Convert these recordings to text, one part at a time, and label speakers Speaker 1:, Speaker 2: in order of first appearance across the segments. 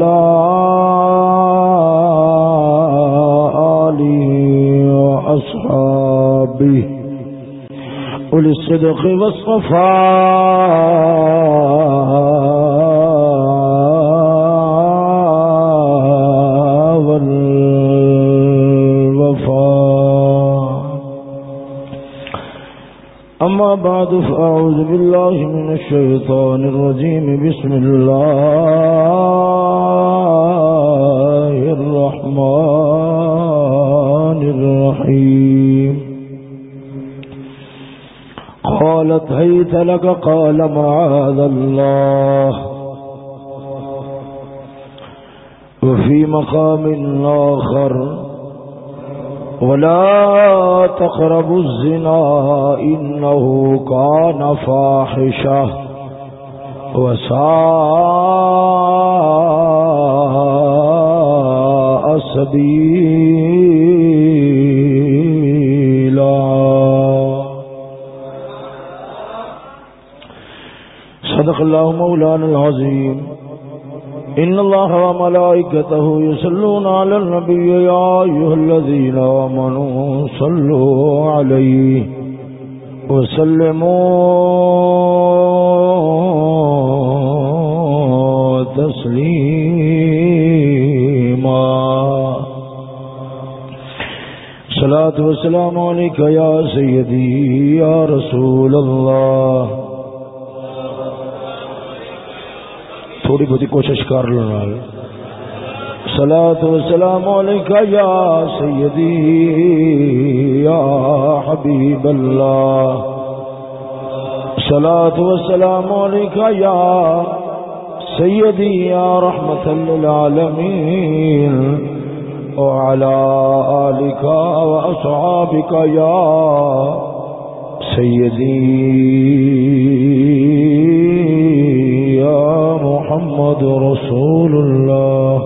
Speaker 1: وعلى آله وأصحابه. أولي الصدق والصفاء. بعد، فأعوذ بالله من الشيطان الرجيم. بسم الله الرحمن الرحيم. قالت هيت لك؟ قال معاذ الله. وفي مقام آخر ولا تقربوا الزنا إنه كان فاحشة وساء سبيلا صدق الله مولانا العظيم إن الله وملائكته يسلون على النبي يا أيها الذين آمنوا صلوا عليه وسلموا تسليما. صلاة والسلام عليك يا سيدي يا رسول الله تھوڑی بہت کوشش کر لو سلا تو سلام یا سیدی، یا حبیب اللہ۔ سلا تو سلام یا سیدی، یا رحمت للعالمین۔ وعلى آلك وأصحابك يا سيدي محمد رسول اللہ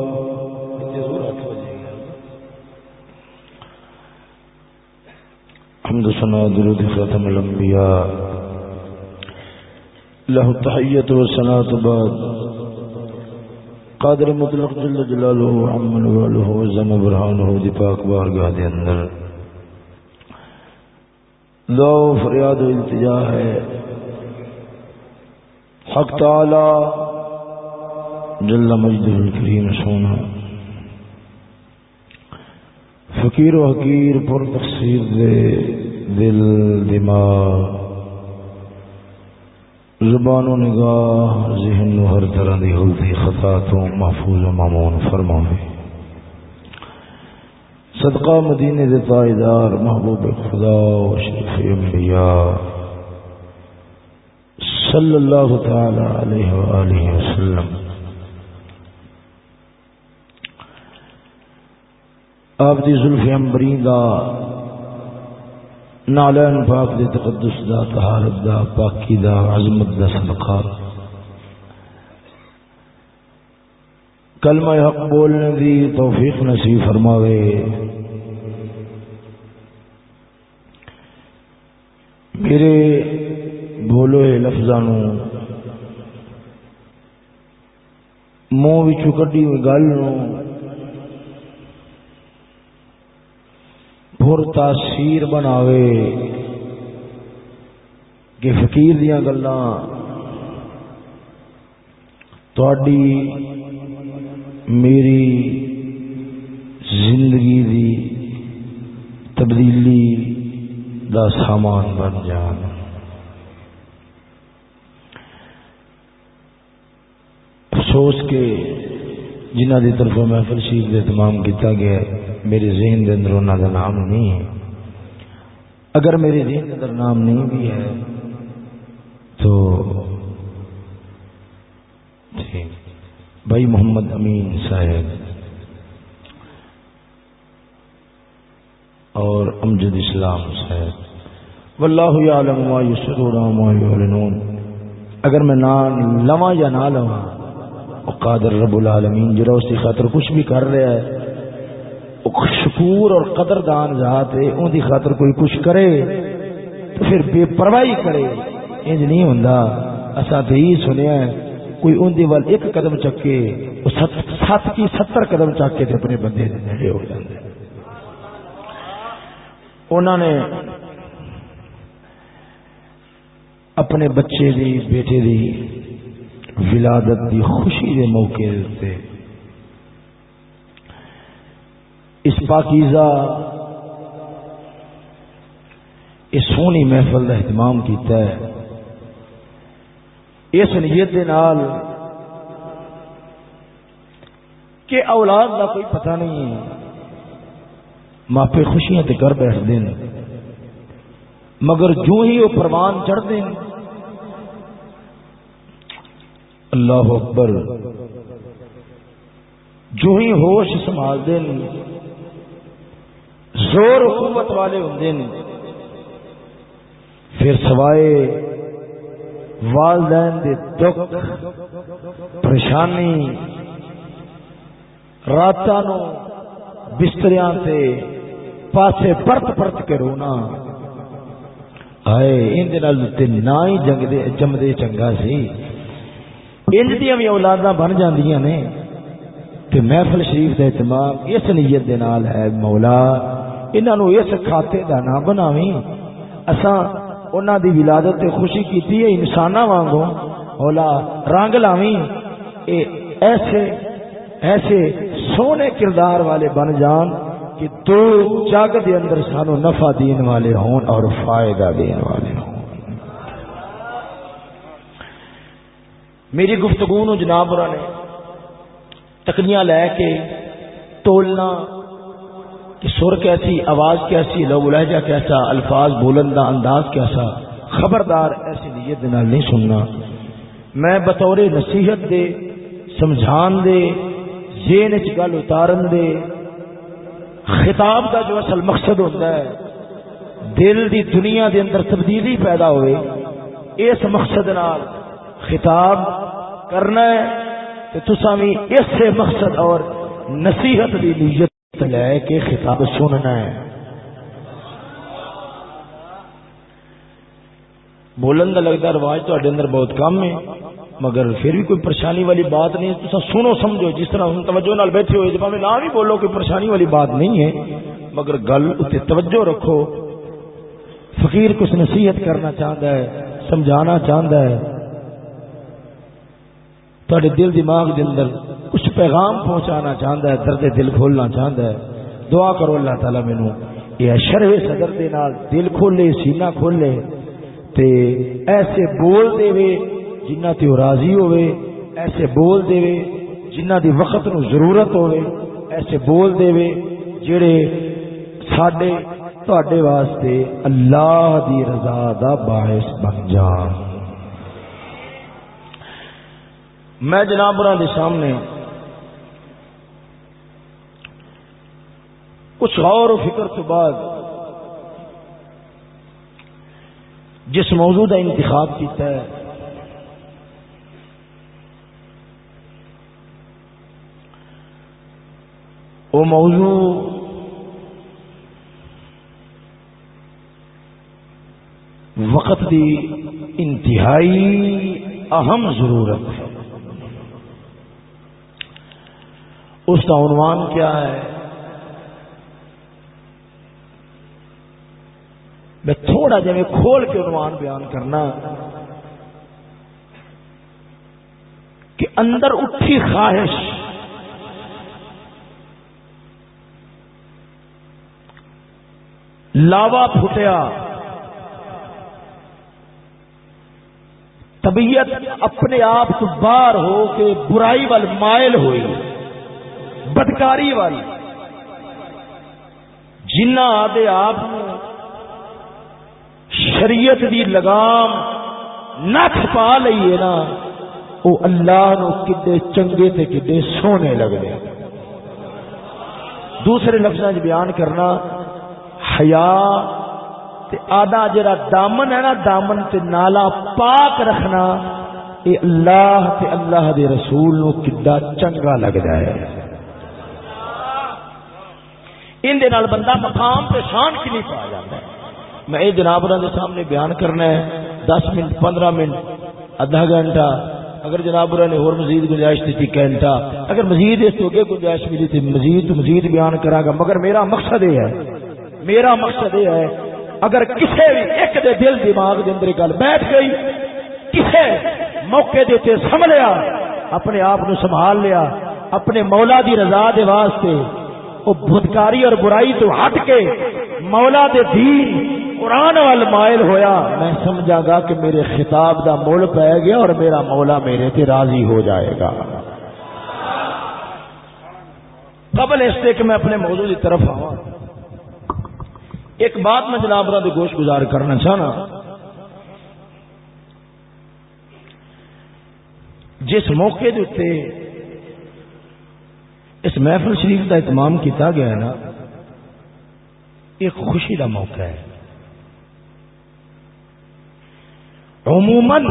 Speaker 1: حمد سنا درود ختم الانبیاء له التحیت و سنات بعد. قادر مطلق جل جلالہ عمن والہ وزم برحانہ دی پاک بارگاہ دے اندر. دو فریاد و التجا ہے. حق تعالی جل مجد الکریم سونا فقیر و حقیر پر تقصیر دے دل دماغ. زبان و نگاہ، ذہن و ہر طرح دی غلطی خطا تو محفوظ و معمون فرماوے صدقہ مدینے دے تائیدار محبوب خدا و شرف انبیاء. صلی اللہ تعالی علیہ وآلہ وسلم۔ آپ دی زلف امبری دا نالین پاک دے تقدس دا طہارت دا پاکی دا عظمت دا صدقہ۔ کلمہ حق بولنے دی توفیق نصیب فرماوے۔ میرے بولو لفظانو۔ منہ بھی کڈی ہوئی گل پر تاثیر بناوے۔ کہ فقیر دیا گلا میری زندگی دی تبدیلی دا سامان بن جان۔ افسوس کے جنہ دی طرف محفل شیف کا اہتمام کیا گیا میرے ذہن کے اندر انہوں کا نام نہیں ہے۔ اگر میرے ذہن کے اندر نام نہیں بھی ہے، تو بھائی محمد امین صاحب۔ اور امجد اسلام صاحب۔ واللہ عالم ما یسرون ما یعلنون۔ اگر میں نہ لواں یا نہ لواں قادر رب العالمین جرا اس کی خاطر کچھ بھی کر رہا ہے شکور اور قدردان ذات ہے، ان کی خاطر کوئی کچھ کرے تو پھر بے پرواہی کرے۔ انج نہیں ہوں اصا تو یہی سنیا کوئی ان دی وال ایک قدم چکے سات سات کی ستر قدم چک کے اپنے بندے نیڑے ہو جاتے انہوں نے اپنے بچے دی، بیٹے دی ولادت دی خوشی دے موقع دیتے اس پاکیزہ، اس سونی محفل کا اہتمام کیتا ہے۔ اس نیت دے نال کہ اولاد کا کوئی پتہ نہیں ہے۔ ماپے خوشیاں تے گھر بیٹھ دین مگر جو ہی وہ پروان چڑھ دیں اللہ اکبر۔ جو ہی ہوش سنبھال دیں زور حکومت والے ہوں پھر سوائے والدین دے دکھ، پریشانی رات بستریاں تے پاسے پرت پرت کے رونا۔ آئے، ان نہ ہی جنگ دے جمدے چنگا سی۔ انج دیا بھی اولادا بن جاندیاں نے تے محفل شریف کا اہتمام اس نیت دے نال ہے مولا، انہاں نو اس کھاتے دا نہ بناویں۔ اساں انہاں دی ولادت تے خوشی کیتی ہے، انساناں وانگو مولا رنگ لاویں۔ اے ایسے ایسے سونے کردار والے بن جان کہ تو جگ دے اندر سانو نفع دین والے ہون اور فائدہ دین والے ہون۔ میری گفتگو نو جناب نے تکنیاں لے کے تولنا کہ سر کیسی، آواز کیسی، لوگ لہجہ کیسا، الفاظ بولن دا انداز کیسا، خبردار ایسی نیت نہیں سننا۔ میں بطور نصیحت دے، سمجھان دے زین چ گل اتارن دے، خطاب کا جو اصل مقصد ہوتا ہے، دل دی دنیا دے اندر تبدیلی پیدا ہوئے، اس مقصد نال خطاب کرنا ہے تو تسا بھی اس سے مقصد اور نصیحت دی نیت لے کے خطاب سننا ہے۔ بولن کا لگتا رواج تو اندر بہت کم ہے، مگر پھر بھی کوئی پریشانی والی بات نہیں تو سنو سمجھو، جس طرح توجہ نال بیٹھے ہوئے جب نہ بھی بولو کوئی پریشانی والی بات نہیں ہے، مگر گل اتنے توجہ رکھو۔ فقیر کچھ نصیحت کرنا چاہتا ہے، سمجھانا چاہتا ہے۔ تھوڑے دل دماغ کے اندر کچھ پیغام پہنچانا چاہتا ہے، درد دل کھولنا چاہتا ہے۔ دعا کرو اللہ تعالیٰ مینو۔ یہ شرح صدر دے نال دل کھولے، سینہ کھولے تے ایسے بول دے وے جنہ تے راضی ہوئے ایسے بول دے وے جنہ دی وقت نو ضرورت ہوئے ایسے بول دے وے جڑے ساڈے، تواڈے واسطے اللہ دی رضا دا باعث بن جان۔ میں جناب دے سامنے کچھ غور و فکر کے بعد جس موضوع کا انتخاب کیتا ہے، وہ موضوع وقت دی انتہائی اہم ضرورت ہے۔ اس کا عنوان کیا ہے؟ میں تھوڑا جا میں کھول کے عنوان بیان کرنا کہ اندر اٹھی خواہش لاوا پھٹیا، طبیعت اپنے آپ کو باہر ہو کے برائی وال مائل ہوئی۔ بدکاری والی۔ جنہ آدھے آپ شریعت دی لگام نہ چھپا لئیے نا وہ اللہ نو کدے چنگے تے کدے سونے لگ گئے دوسرے لفظ بیان کرنا، حیا آدھا جڑا دامن ہے نا، دامن تے نالا پاک رکھنا، اے اللہ تے اللہ دے رسول نو کڈا چنگا لگدا ہے۔ ان دے نال بندہ مقام تے شان کی نہیں پا جاتا ہے۔ میں اے جناب دے سامنے بیان کرنا ہے، دس منٹ، پندرہ منٹ، ادھا گھنٹہ۔ اگر جناب نے اور مزید گنجائش دیتی کہنتا اگر مزید اس تو گنجائش ملی تھی، مزید مزید بیان کرا گا۔ مگر میرا مقصد یہ ہے، میرا مقصد یہ ہے، اگر کسی بھی ایک دے دل دماغ دے اندر گل بیٹھ گئی کسی موقع دیتے سنبھلیا اپنے آپ نو سنبھال لیا، اپنے مولا دی رضا دے واسطے وہ بدکاری اور برائی تو ہٹ کے مولا دے دین، قرآن وال مائل ہویا۔ میں سمجھا گا کہ میرے خطاب دا مول پہ گیا اور میرا مولا میرے تے راضی ہو جائے گا۔ قبل اس سے کہ میں اپنے موضوع کی طرف آؤں ایک بات میں جناب دے گوشت گزار کرنا چاہنا۔ جس موقع دے اس محفل شریف کا اہتمام کیتا گیا ہے نا، ایک خوشی کا موقع ہے۔ عموماً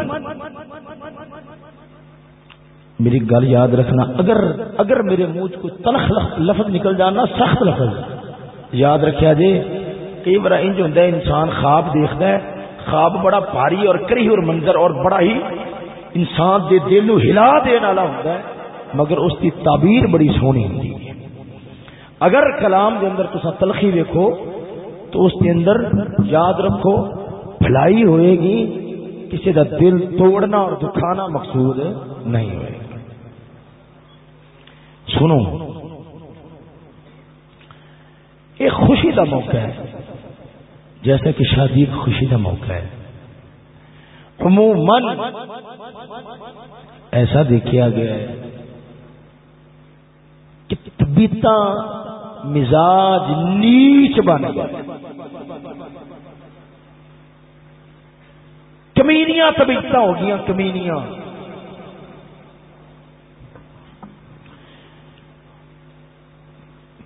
Speaker 1: میری گل یاد رکھنا، اگر اگر میرے منہ کو تلخ لفظ نکل جانا، سخت لفظ یاد رکھا جی کئی بار انج ہوں انسان خواب دیکھتا ہے، خواب بڑا بھاری اور کری اور منظر اور بڑا ہی انسان دے دل نو ہلا دین والا ہوتا ہے۔ مگر اس کی تعبیر بڑی سونی ہوتی ہے۔ اگر کلام دے اندر تسا تلخی دیکھو تو اس کے اندر یاد رکھو، بھلائی ہوئے گی، کسی کا دل توڑنا اور دکھانا مقصود نہیں ہوئے گا۔ سنو ایک خوشی کا موقع ہے جیسا کہ شادی ایک خوشی کا موقع ہے۔ عموماً ایسا دیکھا گیا ہے کہ طبیعت مزاج نیچ بن گیا کمینیاں طبیعت ہو گیا کمینیاں۔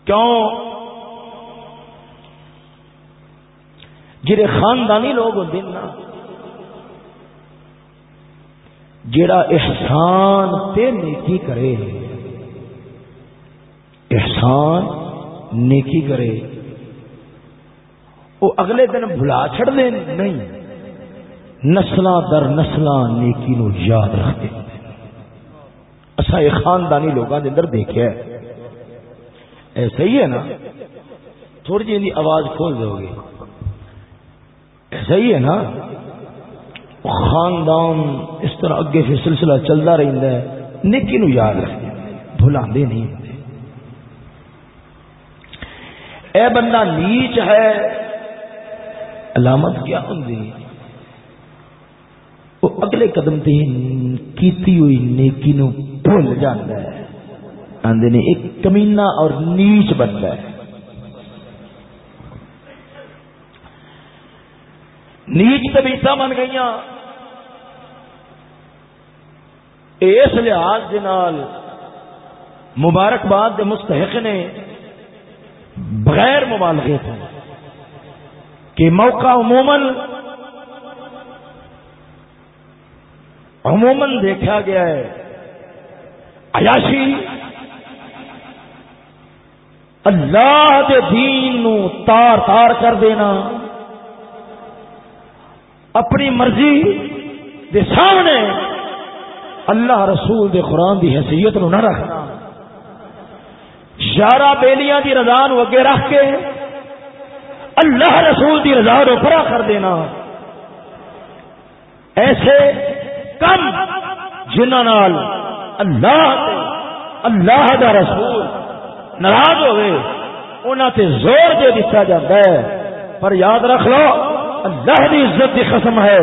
Speaker 1: کیوں؟ جڑے خاندانی لوگ ہوتے نا، جڑا احسان تے نیکی کرے احسان نیکی کرے۔ وہ اگلے دن بلا چڑ دیں نہیں نسل در نسل نیکی نو یاد رکھتے۔ اچھا یہ خاندانی لوگوں کے اندر دیکھا ایسا ہی ہے نا؟ تھوڑی جی آواز کھول دو گے۔ صحیح ہے نا؟ خاندان اس طرح اگے پھر سلسلہ چلتا رہتا ہے، نیکی نو یاد رکھتے۔ بھلا نہیں ہوتے اے بندہ نیچ ہے، علامت کیا ہوں وہ اگلے قدم تے کیتی ہوئی نیکی نو بھول جاتا ہے۔ آدھے نے ایک کمینہ اور نیچ بنتا ہے۔ نیچ تبیسا بن گئی اس لحاظ کے مبارکباد مستحق نے بغیر مبالغے تھے کہ موقع عموماً عموماً دیکھا گیا ہے۔ عیاشی اللہ کے دین نو تار تار کر دینا، اپنی مرضی دے سامنے اللہ رسول دے قرآن دی حیثیت نو نہ رکھنا۔ یارہ بیلیاں دی رضا نو اگے رکھ کے اللہ رسول دی رضا نو پرا کر دینا۔ ایسے کم جنہوں نال اللہ اللہ دا رسول ناراض ہوئے انہوں تے زور دے دیتا جاتا ہے۔ پر یاد رکھ لو، اللہ دی عزت کی قسم ہے۔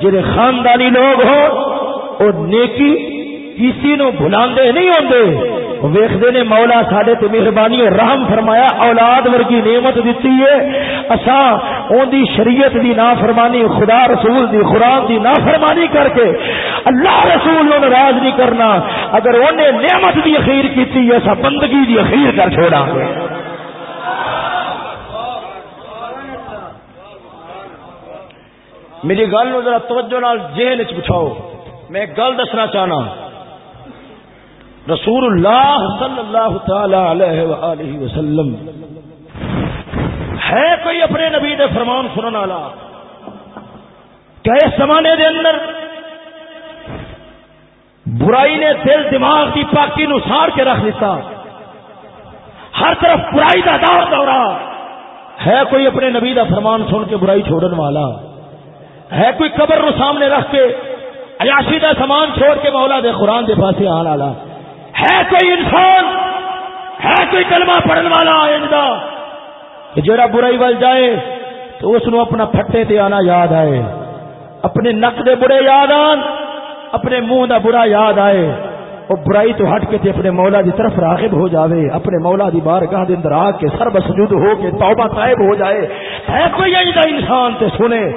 Speaker 1: جڑے خاندانی لوگ ہو اور نیکی کسی نو بلا نہیں ہوتے ویختے نے مولا سڈے مہربانی رحم فرمایا، اولاد ورگی نعمت دیتی ہے۔ اسا اون دی شریعت دی نافرمانی، خدا رسول دی، قرآن دی نافرمانی کر کے اللہ رسول نو ناراض نہیں کرنا۔ اگر انہیں نعمت دی اخیر کی ایسا بندگی دی اخیر کر چھوڑا گے۔ میری گل نو ذرا توجہ نال ذہن چ بٹھاؤ۔ میں گل دسنا چاہنا۔ رسول اللہ صلی اللہ تعالی علیہ وآلہ وسلم ہے کوئی اپنے نبی دے فرمان سنن والا کیا اس زمانے دے اندر برائی نے دل دماغ کی پاکی نو کے رکھ دیتا ہر طرف برائی کا دور دورا ہے کوئی اپنے نبی کا فرمان سن کے برائی چھوڑن والا ہے کوئی قبر نو سامنے رکھ کے عیاشی کا سامان چھوڑ کے مولا دے قرآن دے پاسے آن والا ہے کوئی انسان، ہے کوئی کلمہ پڑھن والا آئندہ؟ کہ جڑا برائی وال جائے، تو اس نو اپنا پھٹے تے آنا یاد آئے۔ اپنے نک دے برے یاد آن، اپنے منہ دا برا یاد آئے۔ وہ برائی تو ہٹ کے تے اپنے مولا دی طرف راغب ہو جاوے۔ اپنے مولا دی بارگاہ دے اندر آ کے سر بسجود ہو کے توبہ طائب ہو جائے۔ ہے کوئی ایسا انسان تے سنے،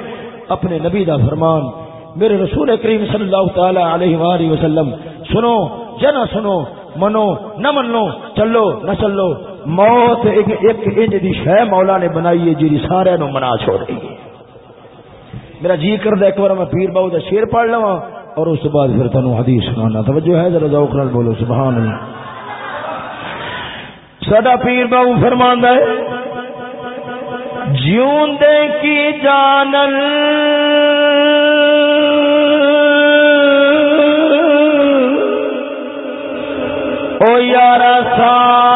Speaker 1: اپنے نبی دا فرمان۔ میرے رسول کریم صلی اللہ تعالی علیہ وآلہ وسلم، سنو، جنا سنو، منو، نہ منو، چلو، نہ چلو، موت ایک ایک انج دی شے مولا نے بنائی ہے جی سارے نو منا چھوڑ رہی ہے۔ میرا جی کر ایک بار میں پیر باؤ دا شیر پڑھ لواں، اور اس بعد پھر تنو حدیث سنانا۔ توجہ ہے، ذرا ذوق نال بولو، سبحان اللہ۔ سدا پیر باو فرماندا ہے جیون دے کی جانل او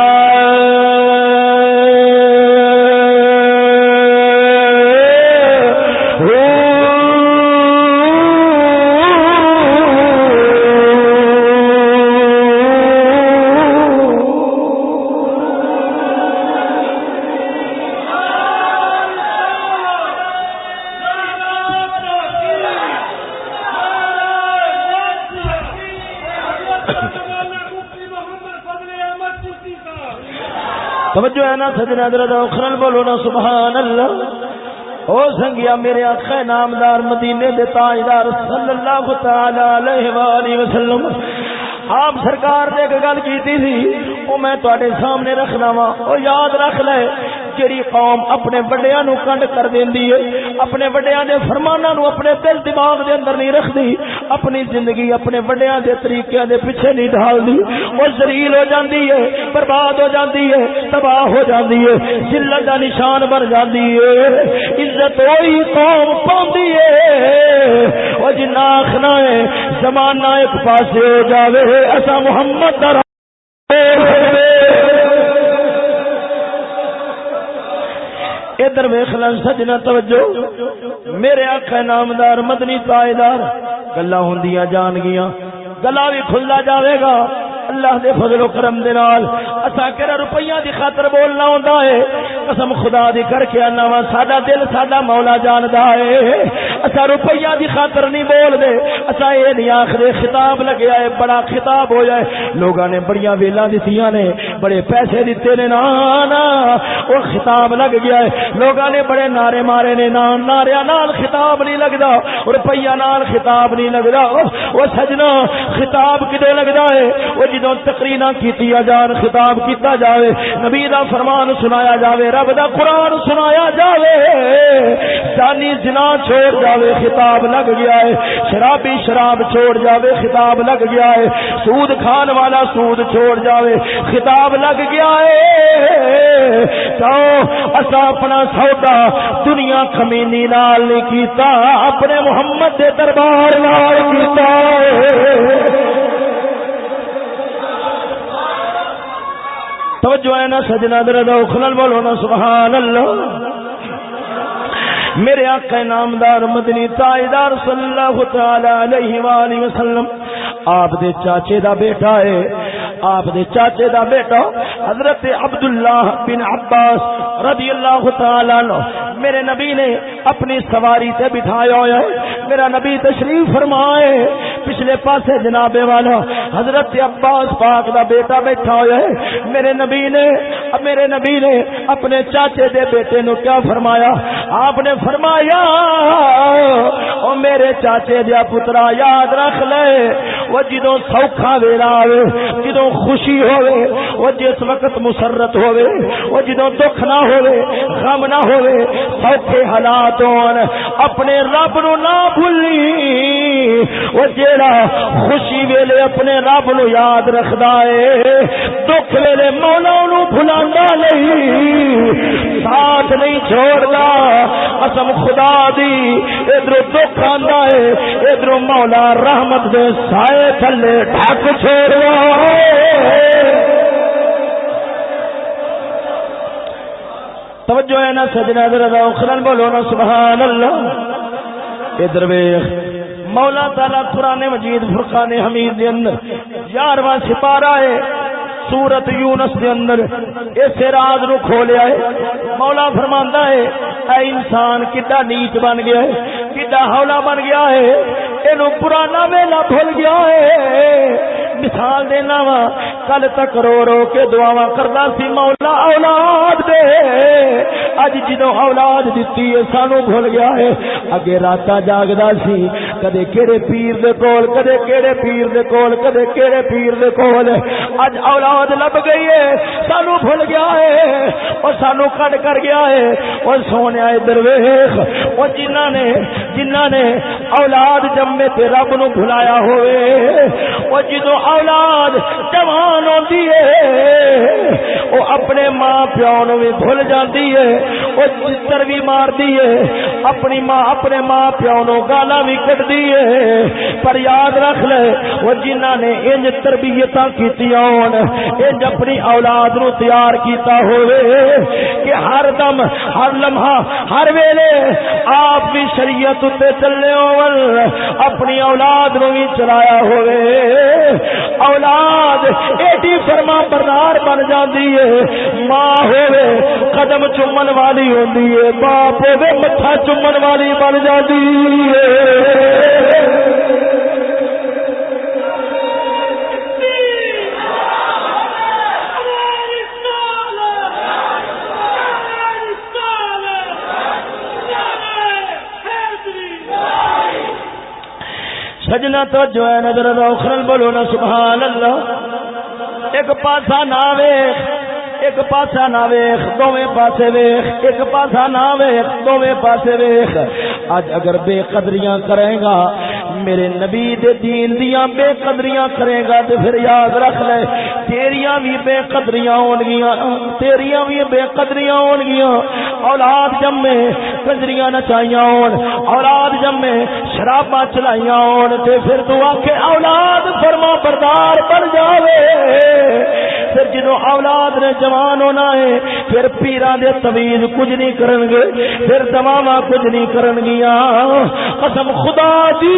Speaker 1: سجنا درد اخرن بولو نا سبحان اللہ او سنگیا میرے آخر نامدار مدینے دے تاجدار صلی اللہ تعالی علیہ وآلہ وسلم۔ آپ سرکار نے ایک گل کی تھی وہ میں تے سامنے رکھنا وا وہ یاد رکھ لے جڑی قوم اپنے وڈیا نو کنڈ کر دینی ہے، اپنے وڈیا دے فرمانا نو اپنے دل دماغ دے اندر نہیں رکھتی اپنی زندگی اپنے وڈیا دے طریقے دے پیچھے نہیں ڈال دی وہ زلیل ہو جاندی ہے، برباد ہو جاندی ہے، تباہ ہو جاندی ہے، ذلت دا نشان بن جاندی ہے۔ عزت وہی قوم پاندی ہے۔ وہ جنا آخنا ہے، زمانہ ایک پاسے ہو جاوے اسا محمد دا ادھر ویخلا سجنا توجہ۔ میرے آخ نامدار، مدنی تائیدار گلا ہوں جان گیا گلا بھی کھلا جاوے گا۔ اللہ دے فضل و کرم دے نال۔ اسا کہڑا روپیہ دی خاطر بولنا ہوندا ہے؟ قسم خدا دی کر کے انا وا، ساڈا دل ساڈا مولا جاندا ہے۔ اسا روپیہ دی خاطر نہیں بول دے اسا اے نہیں آکھدے خطاب لگیا ہے، بڑا خطاب ہو جائے لوگاں نے بڑیاں ویلاں دتیاں نے، بڑے پیسے دتے نے، نا نا، او خطاب لگ گیا ہے۔ لوگاں نے بڑے نعرے مارے نے، نا، نعرے نال خطاب نہیں لگدا۔ روپیہ نال خطاب نہیں لگدا۔ او سجنا، خطاب کدے لگدا ہے؟ او جی جدو تقریر کی جان، خطاب کیتا جاوے، نبی دا فرمان سنایا جاوے، رب دا قرآن سنایا جاوے، جانی جنا چھوڑ جاوے، خطاب لگ گیا ہے، شرابی شراب چھوڑ جاوے، خطاب لگ گیا ہے، سود کھان والا سود چھوڑ جاوے، خطاب لگ گیا ہے۔ تو اصا اپنا سودا دنیا کمینی نال نہیں کیتا، اپنے محمد دے دربار نال کیتا ہے۔ توجہ ہے نا سجنا درد اخلل بولو نا سبحان اللہ۔ میرے آقا نامدار مدنی تاجدار صلی اللہ تعالی علیہ وآلہ وسلم، آپ دے چاچے دا بیٹا ہے، آپ دے چاچے دا بیٹا حضرت عبداللہ بن عباس رضی اللہ تعالی عنہ، میرے نبی نے اپنی سواری سے بٹھایا ہوا ہے، میرا نبی تشریف فرمائے، پچھلے پاسے جناب والا حضرت عباس پاک دا بیٹا بیٹھا ہوا ہے، میرے نبی نے، میرے نبی نے اپنے چاچے دے بیٹے نو کیا فرمایا، آپ نے فرمایا، او میرے چاچے دیا پترا، یاد رکھ لے، وہ جدو سوکھا ویلا آئے جدو خوشی ہوئے وہ جس وقت مسرت ہوئے وہ جدو دکھ نہ ہوئے غم نہ ہوئے سوکھے حالات ہون، اپنے رب نو نہ بھولی، وہ جیڑا خوشی ویلے اپنے رب نو یاد رکھدا ہے، دکھ ویلے مولا نو بھلاندا نہیں، ساتھ نہیں چھوڑدا قسم خدا دی، ادھر دکھ آندا ہے، ادھر مولا رحمت دے سائے تھلے ڈھک چھوڑا توجہ ہے نا سجنا دردا اخرن بولو نا سبحان اللہ ادھر ویخ مولا تعالی قرآن مجید فرقان حمید دے اندر یارواں سپارہ ہے۔ سورت یونس دے اندر اس راز نو کھولیا ہے۔ مولا فرماندا ہے، اے انسان، کڈا نیچ بن گیا ہے؟ کڈا ہولا بن گیا ہے؟ اینو پرانا ویلا بھول گیا ہے۔ مثال دینا وا، کل تک رو رو کے دعاواں کردا سی مولا اولاد دے۔ اج جدو اولاد دیتی ہے سانو بھول گیا ہے۔ اگے رات جاگدا سی، کدے کیڑے پیر دے کول، کدے کیڑے پیر دے کول، کدے کیڑے پیر دے کول۔ اج اولاد لب گئی ہے سانو بھول گیا ہے۔ اور سانو کٹ کر گیا ہے۔ اور سونے ادھر ویخ وہ جنہ نے جنہ نے اولاد جمے تے رب نو بھلایا ہوئے۔ وہ جدو اولاد جوان ہوتی ہے وہ اپنے ماں پیو نو بھی بھول جاتی ہے۔ وہ چتر بھی مار ہے اپنی ماں، اپنے ماں پیو نو گالا بھی کٹ دی ہے پر یاد رکھ لے، وہ جنہ نے انج تربیت کی انج اپنی اولاد نو تیار کیتا ہوئے کہ ہر دم، ہر لمحہ، ہر ویلے آپ بھی شریعت اتنے چلنے ہو اپنی اولاد نو بھی چلایا ہوئے اولاد ایڈی فرما بردار بن جاتی ہے، ماں ہوے قدم چومن والی ہوتی ہے، باپ ہوے مٹھا چومن والی بن جاتی ہے۔ سجنا تو جو ہے نظر اخرل بولو نا، سبحان اللہ۔ ایک پاسا نہ ویخ ایک پاسا نہ ویخ، دوویں پاسے ویخ، ایک پاسا نہ ویخ، دوویں پاسے ویخ۔ اج اگر بے قدریاں کرے گا میرے نبی دے دین دیاں بے قدریاں کرے گا تے پھر یاد رکھ لے، تیریاں بھی بے قدریاں ہون گیاں، تیریاں بھی بے قدریاں ہون گیاں۔ اولاد جمے کنجریاں نچائیاں ہون، اولاد جمے، شراباں چلائیاں ہون، تے پھر تو آکھے اولاد فرما بردار بن جاوے۔ پھر جدو اولاد نے جوان ہونا ہے، پھر پیران دے تویز کچھ نہیں کرن گے، پھر دماما کچھ نہیں کرن گیا قسم خدا دی۔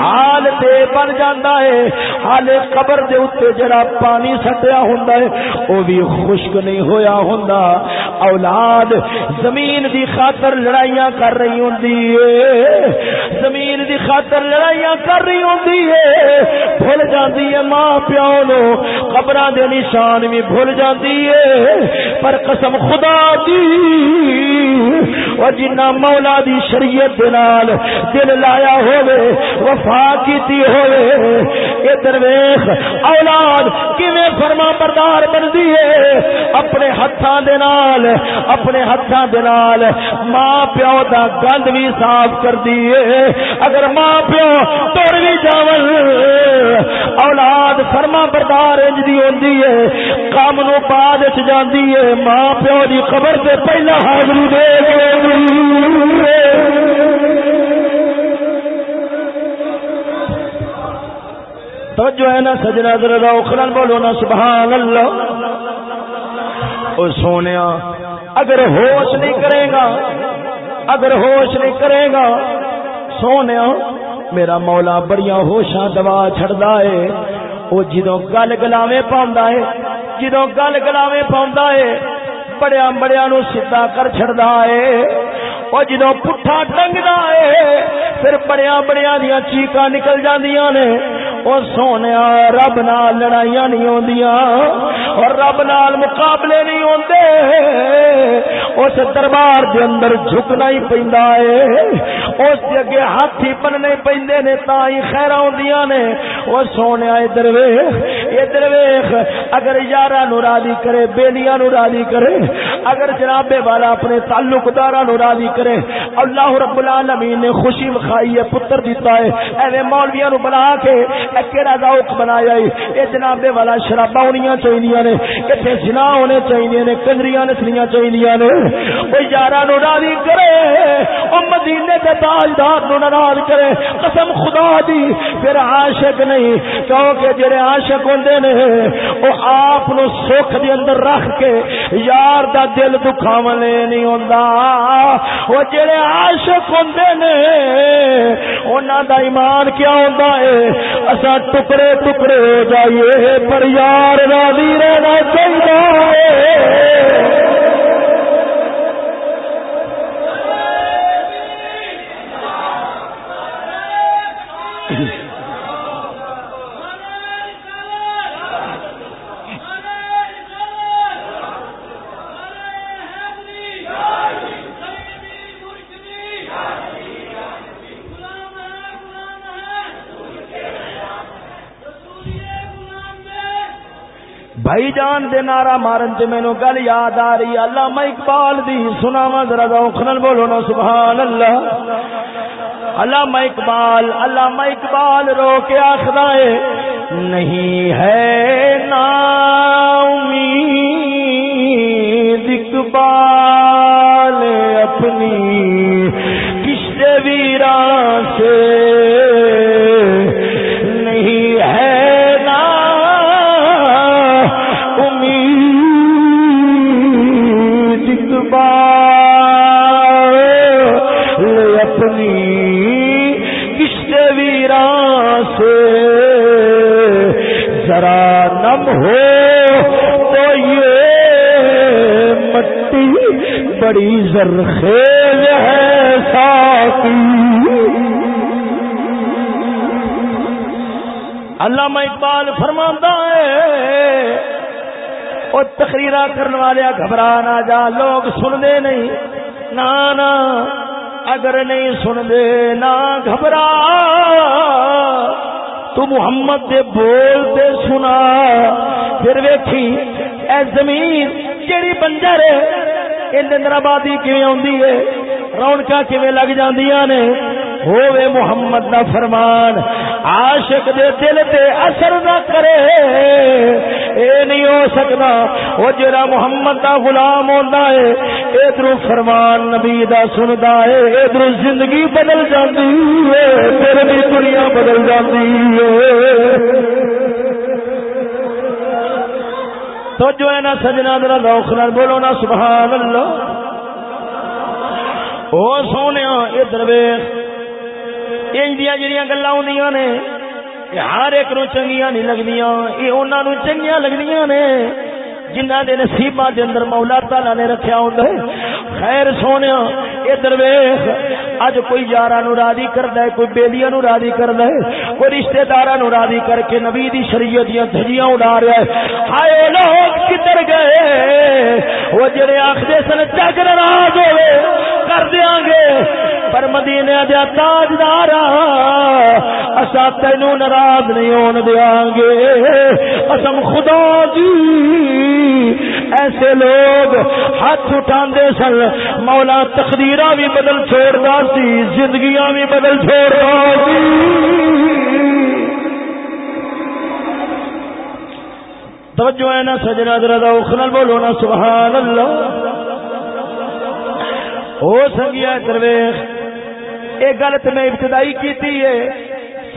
Speaker 1: حال تے بن جاندہ ہے۔ حال قبر دے اتے جڑا پانی سٹیا ہوندا ہے، او بھی خشک نہیں ہویا ہوندا۔ اولاد زمین دی خاطر لڑائیاں کر رہی ہوں زمین دی خاطر لڑائیاں کر رہی ہوں بھول جاتی ہے ماں پیو نو۔ قبر دے نشان بھی بھول جاتی ہے۔ پر قسم خدا دی۔ وہ جنا مولا دی شریعت نال دل لایا ہوئے وفا کیتی ہوئے۔ ادھر ویخ اولاد، کیویں فرما بردار بنتی ہے؟ اپنے ہاتھوں دے نال، اپنے ہاتھوں دے نال ماں پیو دا گند بھی صاف کر دیے اگر ماں پیو تر بھی جاول اولاد فرما بردار انجدی ہوندی ہے، کام نو بعد چ جاندی ہے۔ ماں پیو دی خبر سے پہلا حاضری دے توجہ ہے نا سجنا ذرا اخرن بولو نا سبحان اللہ او سونے اگر ہوش نہیں کرے گا، اگر ہوش نہیں کرے گا سونے میرا مولا بڑیاں ہوشاں دوا چھڑدا ہے۔ او جدوں گل گلاویں پاوندا ہے، جدوں گل گلاویں پاوندا ہے بڑیا بڑیا نو سیدھا کر چھڑدا ہے۔ او جدوں پٹھا ٹنگدا ہے، پھر بڑیا بڑیا دیاں چیکاں نکل جاندیاں نے۔ او سونے رب نال لڑائیاں نہیں ہوندیاں۔ اور رب نال مقابلے نہیں ہوندے۔ اس دربار دے اندر جھکنا ہی پیندا ہے۔ اس دے اگے ہاتھ ہی بننے پیندے نے تا ہی خیر ہوندیاں نے۔ او سونے ادھر ویکھ ادھر ویکھ۔ اگر یاراں نو راضی کرے، بیلیاں نو راضی کرے۔ اگر جناب والا اپنے تعلق داراں نو راضی کرے۔ اللہ رب العالمین نے خوشی مکھائی ہے، پتر دیتا ہے۔ ایویں مولویاں نو بنا کے کہڑا ذوق بنایا اے جناب والا شراباں ہونیاں چاہیے نے ایتھے زنا ہونے چاہیے نے کنجریاں نسلیاں چاہیے نے او یاراں نو راضی کرے او مدینے دے تاجدار نو ناراض کرے، قسم خدا دی، پھر عاشق نہیں، کیونکہ جڑے عاشق ہوندے نے او آپ نو سکھ دے اندر رکھ کے یار دا دل دکھاونے نہیں ہوندا۔ او جڑے عاشق ہوندے نے، انہاں دا ایمان کیا ہوندا ہے؟ اسا ٹکڑے ٹکڑے ہو جائیے، پر یار راضی رہنا چاہیے۔ بھائی جان دے نارا مارن چ مینو گل یاد آ رہی اللہ میں اقبال دی سنا وا ذرا اوکھن بولو نا، سبحان اللہ۔ اللہ میں اقبال اللہ میں اقبال رو کے آخر نہیں ہے نا امید اقبال۔ بڑی زرخیز ہے ساکی علامہ اقبال فرماندہ ہے، اور تقریر کرنے والے گھبرا نہ جا، لوگ سن دے نہیں نہ اگر نہیں سن دے نہ گھبرا۔ تو محمد دے بول دے سنا۔ پھر ویکھی، اے زمین جیڑی بنجر ہے؟ اندر آبادی کیویں آندی ہے؟ رونقاں کیویں لگ جاندیاں نے؟ ہووے محمد دا فرمان، عاشق دے دل تے اثر نہ کرے۔ اے نہیں ہو سکتا وہ جڑا محمد دا غلام ہوندا ہے ادھر فرمان نبی دا سندا ہے۔ ادھر زندگی بدل جاندی ہے پھر بھی دنیا بدل جاندی ہے۔ تو جو ہے نا سجنا ذرا روخ نال بولو نا سبحان اللہ او سونے یہ درویش ویکھ جڑیاں گلا آدی نے ہر ایک نو چنگیاں نہیں لگدیاں یہ انہاں نو چنگیاں لگدیاں نے۔ جنہ دے نصیباں دے اندر مولا تعالی نے رکھیا ہوندا ہے۔ خیر سونیا، اے درویش، اج کوئی یاراں نو راضی کردا ہے، کوئی بیلیاں نو راضی کردا ہے، کوئی رشتہ داراں نو راضی کر کے نبی دی شریعت دیاں دھجیاں اڑا رہا ہے۔ ہائے لوگ کدھر گئے؟ وہ جڑے آکھدے سن، جگ ناراض ہوئے، کر دیاں گے۔ پر مدینے دیا تاجدار اسا تینو ناراض نہیں ہون دیا گے۔ قسم خدا دی ایسے لوگ ہاتھ اٹھا سن۔ مولا تقدیر بھی بدل چھوڑتا سی، زندگیاں بھی بدل چھوڑتا توجہ ہے نا سجنا دردا اخنل بولو نا، سبحان اللہ۔ ہو سکیا درویش۔ یہ گل تو میں ابتدائی کی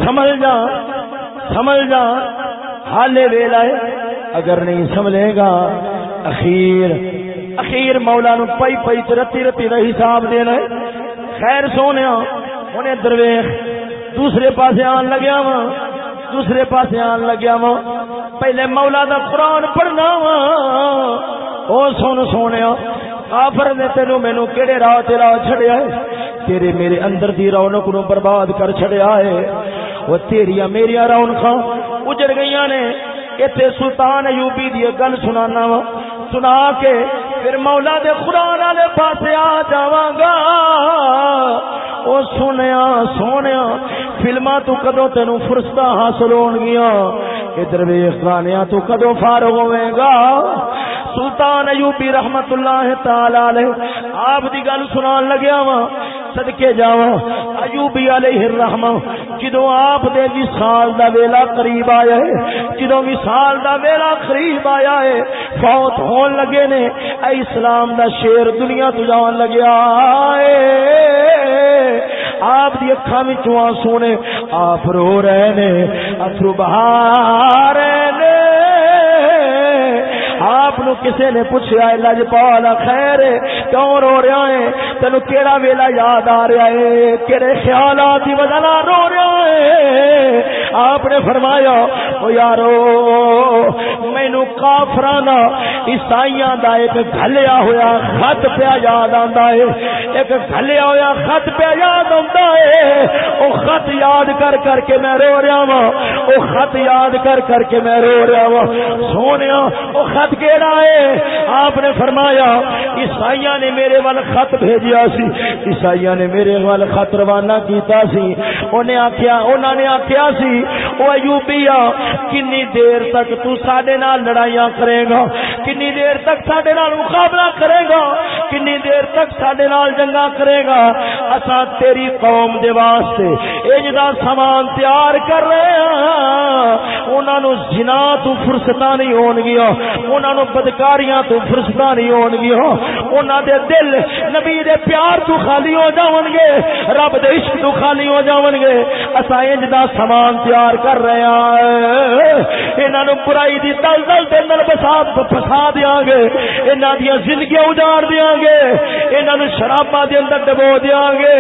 Speaker 1: سمجھ جا سمجھ جا۔ حالے ویلا ہے۔ اگر نہیں سمجھے گا، اخیر اخیر مولا نو پائی پائی رتی رتی کا حساب دینا ہے۔ خیر سونے انہیں درویش، دوسرے پاسے آن لگیا وا دوسرے پاسے آن لگیا وا پہلے مولا دا قرآن پڑھنا وا او سن سونے کافر نے تینو مینو کہڑے راہ تے راہ چھڑیا ہے؟ تیرے میرے اندر دی رونق نو برباد کر چھڑیا ہے۔ وہ تیریا میریا رونقاں اجڑ گئیاں نے۔ ایتھے سلطان ایوبی دی گل سنانا وا۔ سنا کے پھر مولا دے قرآن والے پاسے آ جاواں گا۔ او سنیا سونیا فلما تو کدو تینو فرصت حاصل ہون گیا ادھر ویخ گانیا تو کدو فارغ ہوئے گا؟ سلطان ایوبی رحمت اللہ تعالی علیہ، آپ دی گل سنان لگیا وا صدکے جاواں، ایوبی علیہ الرحمہ، جدوں آپ دے وصال دا ویلا قریب آیا ہے، جدوں وصال دا ویلا قریب آیا ہے، فوت ہون لگے نے، اے اسلام دا شیر دنیا تو جان لگیا اے آپ دی اکھاں وچوں آنسو نے آپ رو رہے نے اترو بہا رہے آپ نو کسے نے پوچھا ہے، لجپال خیر، کیوں رو رہا ہے؟ تینو کیڑا ویلا یاد آ رہا ہے؟ کیڑے خیالات کی وجہ رو رہا ہے؟ آپ نے فرمایا، او یارو مینو کافرانا عیسائیاں دا ایک گھلیا ہویا خط پیا یاد آندا ہے۔ ایک گھلیا ہویا خط پیا یاد آندا ہے۔ او خط یاد کر کر کے میں رو رہا ہاں او خط یاد کر کر کے میں رو رہا ہاں سونیا، او خط کے کیڑا ہے، آپ نے فرمایا عیسائی نے میرے وال خط بھیجیا سی۔ عیسائی نے میرے وال خط روانہ کیتا سی۔ انہیں آخیا انہوں نے آخیا سی، او ایوبیا کنی دیر تک تو ساڈے نال لڑائیاں کرے گا۔ کنی دیر تک ساڈے نال مقابلہ کرے گا۔ کنی دیر تک ساڈے نال جنگا کرے گا۔ اسا تیری قوم دے واسطے اج دا سامان تیار کر رہے ہاں۔ انہاں نو زنا تو فرصتاں نہیں ہون گیا انہاں نو بدکاریاں تو فرصتاں نہیں ہون گیا انہاں دے دل نبی دے پیار تو خالی ہو جاون گے رب دے عشق تو خالی ہو جاون گے اسا انج دا سامان تیار کر رہے ہاں انہاں نو برائی دی دلدل دے اندر بسا پھسا دیاں گے انہاں دی زندگیاں اجاڑ دیاں گے انہاں نو شراباں دے اندر ڈبو دیاں گے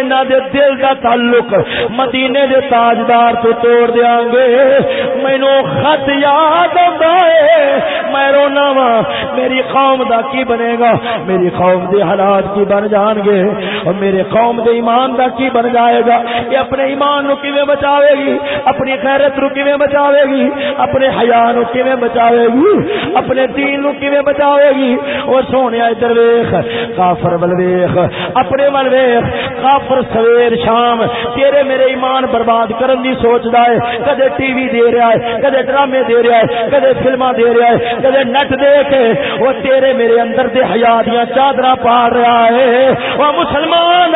Speaker 1: انہاں دے دل دا تعلق مدینے دے تاجدار تو توڑ دیاں گے مینوں خط یاد آندا ہے۔ میں میں رونا وا میری قوم دا کی بنے گا؟ میری قوم دے حالات کی بن جان گے۔ اور میرے قوم دے ایمان دا کی بن جائے گا؟ یہ اپنے ایمان نو کیویں بچاوے گی؟ اپنی غیرت نو کیویں بچاوے گی؟ اپنے حیا نو کیویں بچاوے گی؟ اپنے دین نو کیویں بچاوے گی؟ او سونیا ادھر ویکھ کافر ول ویکھ اپنے ول ویکھ کافر سویر شام، تیرے میرے ایمان برباد کرن دی سوچدا ہے۔ کدے ٹی وی دے رہا ہے، کدے ڈرامے دے رہا ہے، کدے فلماں دے رہا ہے، کدے نٹ دے کے وہ تیرے میرے اندر دے حیا دیاں چادراں پا رہا ہے۔ وہ مسلمان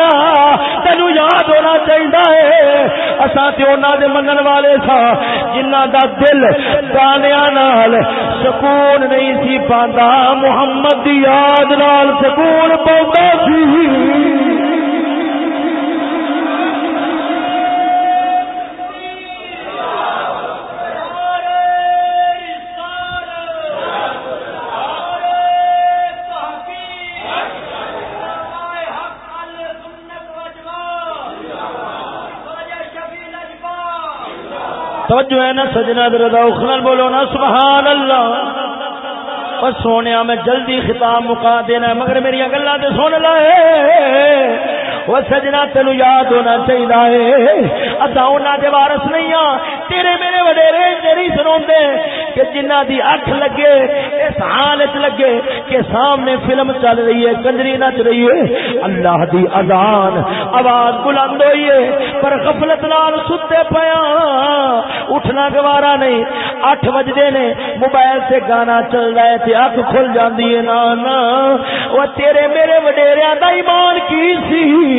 Speaker 1: تینو یاد ہونا چاہیے ہے۔ اساں تے انہاں دے منن والے سا، جنہاں دا دل گانیاں نال سکون نہیں سی پاندا، محمد دی یاد نال سکون پاوندا سی۔ توجہ ہے نا سجنا دردا اخرل بولو نا سبحان اللہ اور سونے میں جلدی خطاب مکا دینا مگر میری گلا تو سن لے وہ سجنا تین یاد ہونا چاہیے ادا انہوں وارس نہیں ہاں۔ تیرے میرے وڈیرے تیری سنا کہ جنہ دی اکھ لگے، اس حال لگے کہ سامنے فلم چل رہی ہے، کنجری نچ رہی ہے۔ اللہ دی اذان، آواز بلند ہوئی ہے، پر غفلت نال ستے پیا ہاں۔ اٹھنا گوارا نہیں۔ اٹھ بجتے نے موبائل سے گانا چل رہا ہے تے اکھ کھل جاندی ہے۔ نا نا وہ تیرے میرے وڈیریا دا ایمان کی سی؟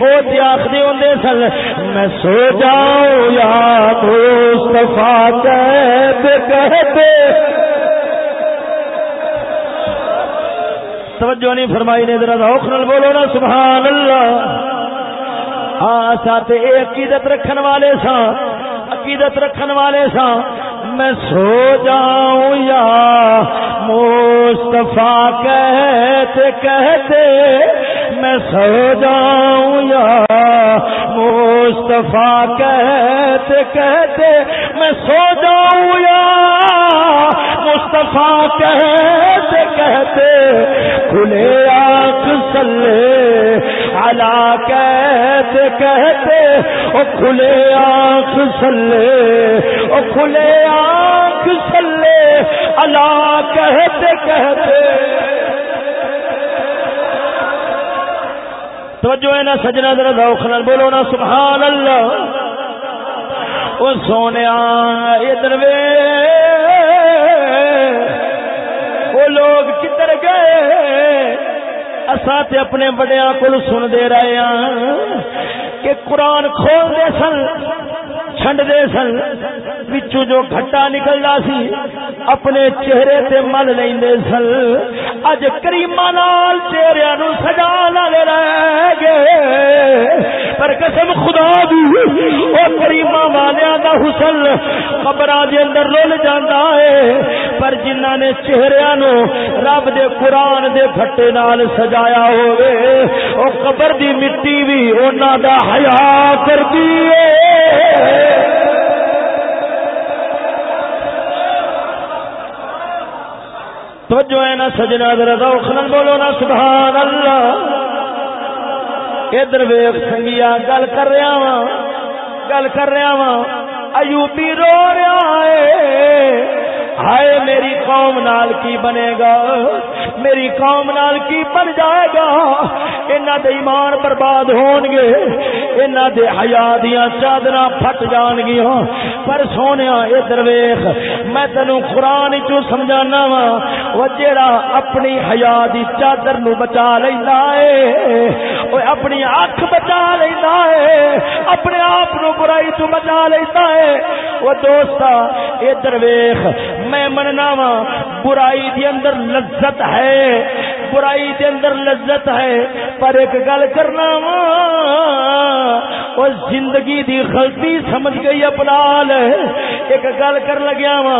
Speaker 1: وہ تے آخدے ہوندے سن، میں سو جاؤں یا مصطفیٰ کہتے کہتے۔ توجہ نہیں فرمائی نے، ذرا روخ نل بولو نا، سبحان اللہ۔ ہاں ساتھ اے عقیدت رکھن والے سا عقیدت رکھن والے سا میں سو جاؤں یا مصطفیٰ کہتے کہتے۔ میں سو جاؤں یا مصطفیٰ کہتے کہتے میں سو جاؤں یا مصطفیٰ کہتے کہتے کھلے آنکھ سلے الا کہتے کہتے او کھلے آنکھ سلے او کھلے آنکھ سلے اللہ کہتے کہتے توجہ ہے نا سجنا ذرا ذوق نال بولو نا سبحان اللہ او سونے ادھر وے او لوگ کدھر گئے؟ اساں تے اپنے بڑیاں کول سن دے رہے ہاں کہ قرآن کھول دے سن۔ چھنڈ دے سن۔ وچوں جو گھٹا نکلدا سی، اپنے چہرے تے مل لیندے سن۔ اج کریمہ نال چہرے نو سجا لے رہ گئے۔ پر قسم خدا دی، او کریمہ والیاں دا حسن قبراں دے اندر رول جاندا ہے۔ پر جنہاں نے چہرے نو رب دے قرآن دے گھٹے نال سجایا ہوئے او قبر دی مٹی بھی انہاں دا حیا کردی ہے۔ توجہ ہے نا سجنا درد بولو نا سبحان اللہ ادھر ویخ سنگیا، گل کر رہا وا گل کر رہا وا ایوبی رو رہا ہے۔ ہائے میری قوم نال کی بنے گا؟ میری قوم نال کی بن جائے گا؟ انہ دے ایمان برباد ہون گے انہ دے حیا دیاں چادراں پھٹ جان گیا پر سونیا اے درویش میں تینو قرآن چو سمجھانا وا وہ جیڑا اپنی حیا دی چادر نو بچا لیندا اے او اپنی اکھ بچا لیندا اے اپنے آپ نو برائی تو بچا لیندا اے وہ دوستا اے درویش، میں مننا وا برائی دی اندر لذت ہے، برائی دے اندر لذت ہے، پر ایک گل کرنا وا اور زندگی دی غلطی سمجھ گئی اپنا لے۔ ایک گل کر لگیا وا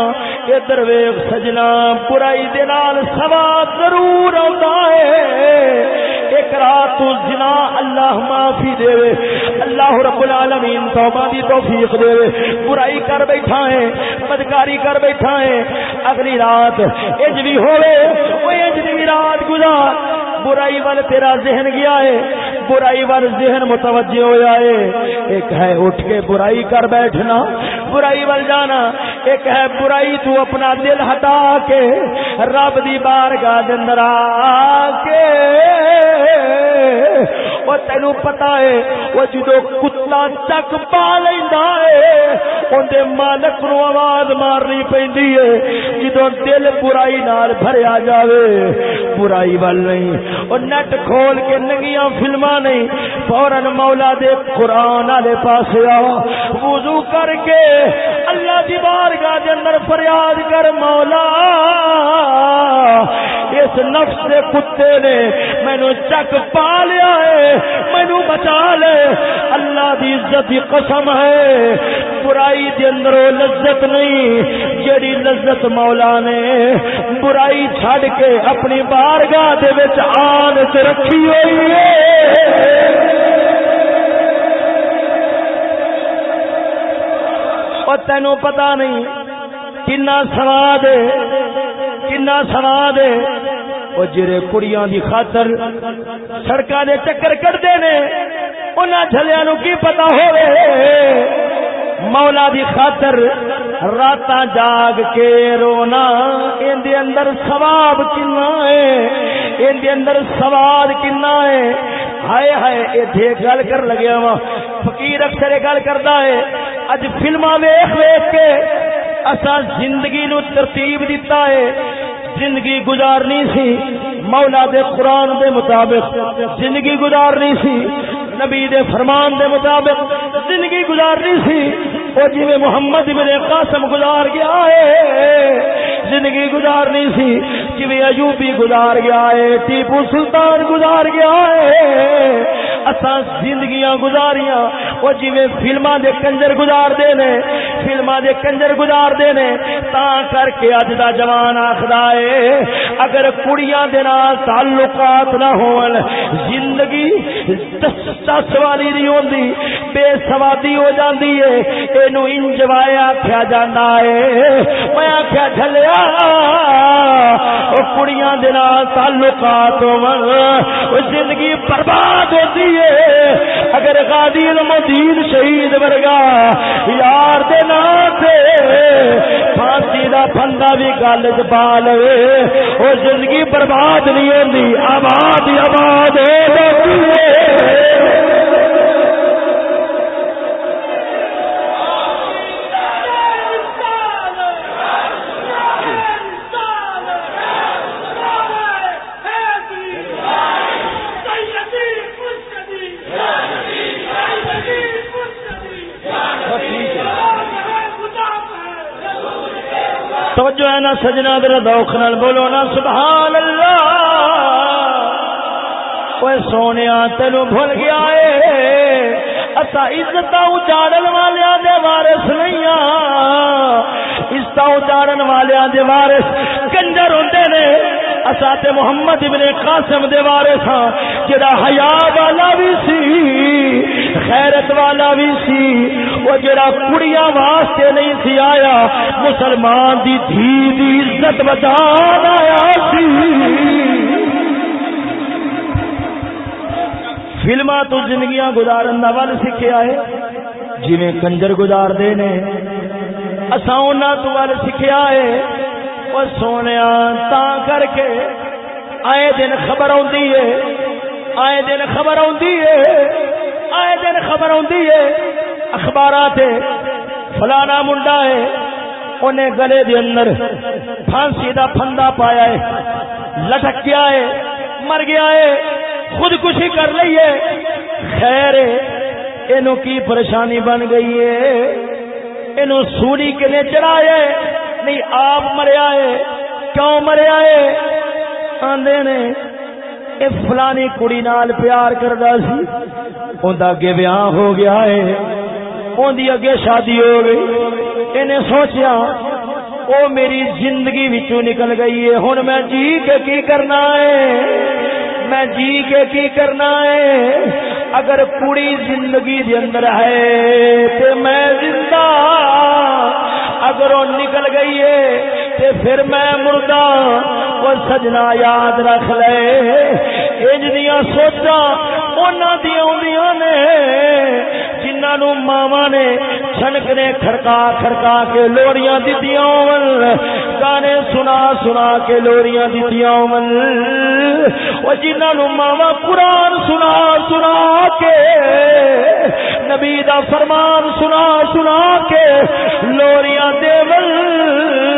Speaker 1: ادھر ویخ سجنا، برائی دے نال سواد ضرور آتا ہے۔ رات تو جنا اللہ معافی دے اللہ رب العالمین توبہ دی توفیق دے برائی کر بیٹھا ہے، بدکاری کر بیٹھا ہے۔ اگلی رات اج بھی ہوے او اج دی رات گزار۔ برائی وال تیرا ذہن گیا ہے، برائی وال ذہن متوجہ ہوا ہے۔ ایک ہے اٹھ کے برائی کر بیٹھنا، برائی وال جانا۔ ایک ہے برائی تو اپنا دل ہٹا کے، رب دی بارگاہ اندر کے۔ وہ تینو پتا ہے، وہ جدو کتا چک پا لینا ہے اندر مالک نو آواز مارنی پی جدو دل برائی نال بھریا جاوے، برائی وال نہیں۔ اور نیٹ کھول کے نگیاں فلما نہیں فورن مولا دے قرآن والے پاس آ۔ وضو کر کے اللہ دی بارگاہ دے اندر فریاد کر، مولا اس نفس دے کتے نے مینو چک پا لیا ہے، مینو بچا لے۔ اللہ دی عزت دی قسم ہے۔ برائی دے اندر لذت نہیں جڑی لذت مولا نے برائی چھڑ کے اپنی بارگاہ دے وچ آن تے رکھی ہوئی ہے۔ اور تینوں پتا نہیں، کنا سواد کنا سواد ہے۔ وہ جڑے کڑیاں دی خاطر سڑکاں دے چکر کٹتے نے، انہاں جھلیاں نو کی پتہ ہوے مولا دی خاطر رات جاگ کے رونا، ان دے اندر ثواب کنا ہے؟ ان دے اندر سواد کنا ہے؟ ہائے ہائے، ایتھے گل کر لگیا وا فقیر اکثر گل کردا ہے، اج فلماں ویکھ ویکھ کے اساں زندگی نو ترتیب دیتا ہے۔ زندگی گزارنی سی، مولا دے قرآن دے مطابق زندگی گزارنی سی، نبی دے فرمان دے مطابق زندگی گزارنی سی وہ جی محمد ابن قاسم گزار گیا ہے۔ زندگی گزارنی سی جی ایوبی گزار گیا ہے، ٹیپو سلطان گزار گیا ہے۔ اساں زندگیاں گزاریاں، وہ جی فلما دے کنجر گزار دے نے فلما دے کنجر گزار دے نے، تا کر کے اج دا جوان آخدا ہے، اگر کڑیاں دے نال تعلقات نہ ہون، زندگی دس والی نہیں ہوندی، بے سوادی ہو جاندی اے ہے اینو انجوائے آکھیا جاندا ہے میں آکھیا جھلیا، او کڑیاں دے نال تعلقات ہون زندگی برباد ہوندی اگر غادی المدین شہید ورگا یار دے تے پھانسی دا پھندا بھی گل چ پا لے وہ زندگی برباد نہیں ہوتی آباد آباد ہے توجہ ہے نا سجنا در دوکھ نال بولو نا سبحان اللہ وہ سونے تینو بھول گیا ہے اتا عزت اچاڑن والے دے وارث نہیں عزت اچاڑن والے دے وارث کنجر ہوندے نے۔ اسا تے محمد ابن قاسم دے وارث ہاں جڑا حیا والا بھی سی۔ خیرت والا بھی سی۔ وہ جڑا کڑیاں واسطے نہیں سی آیا، مسلمان دی دھی دی عزت بچا آیا سی۔ فلما تو زندگیاں گزارن دا ول سیکھیا ہے جویں کنجر گزار دے نے، اساں انہاں تو ول سیکھیا ہے او سونیا تا کر کے آئے دن خبر آندی ہے۔ آئے دن خبر آندی ہے۔ آئے دن خبر آتی ہے، اخبارات فلانا منڈا ہے انہیں گلے دے اندر پھانسی دا پھندا پایا ہے، لٹک گیا ہے، مر گیا ہے، خودکشی کر لی ہے۔ خیر اینو کی پریشانی بن گئی ہے؟ اینو سوری کے نے چڑھایا ہے؟ نہیں، آپ مریا ہے، کیوں مریا ہے؟ آندے نے اے فلانی کڑی نال پیار کردا سی۔ اوندا اگے بیاہ ہو گیا ہے۔ اوندی اگے شادی ہو گئی۔ اینے سوچیا، او میری زندگی وچوں نکل گئی ہے۔ ہن میں جی کے کی کرنا ہے؟ میں جی کے کی کرنا ہے؟ اگر کڑی زندگی دے اندر ہے تے میں زندہ۔ اگر وہ نکل گئی ہے تے پھر میں مردہ وہ سجنا یاد رکھ لے۔ انج دیا سوچا دیا نے جنہوں ماوا نے چھنک نے کھڑکا کھڑکا کے لوڑیاں دتیاں گانے سنا سنا کے لوڑیاں دتیاں وہ جنہوں ماوا قرآن سنا سنا کے نبی دا فرمان سنا سنا کے لوریاں دیول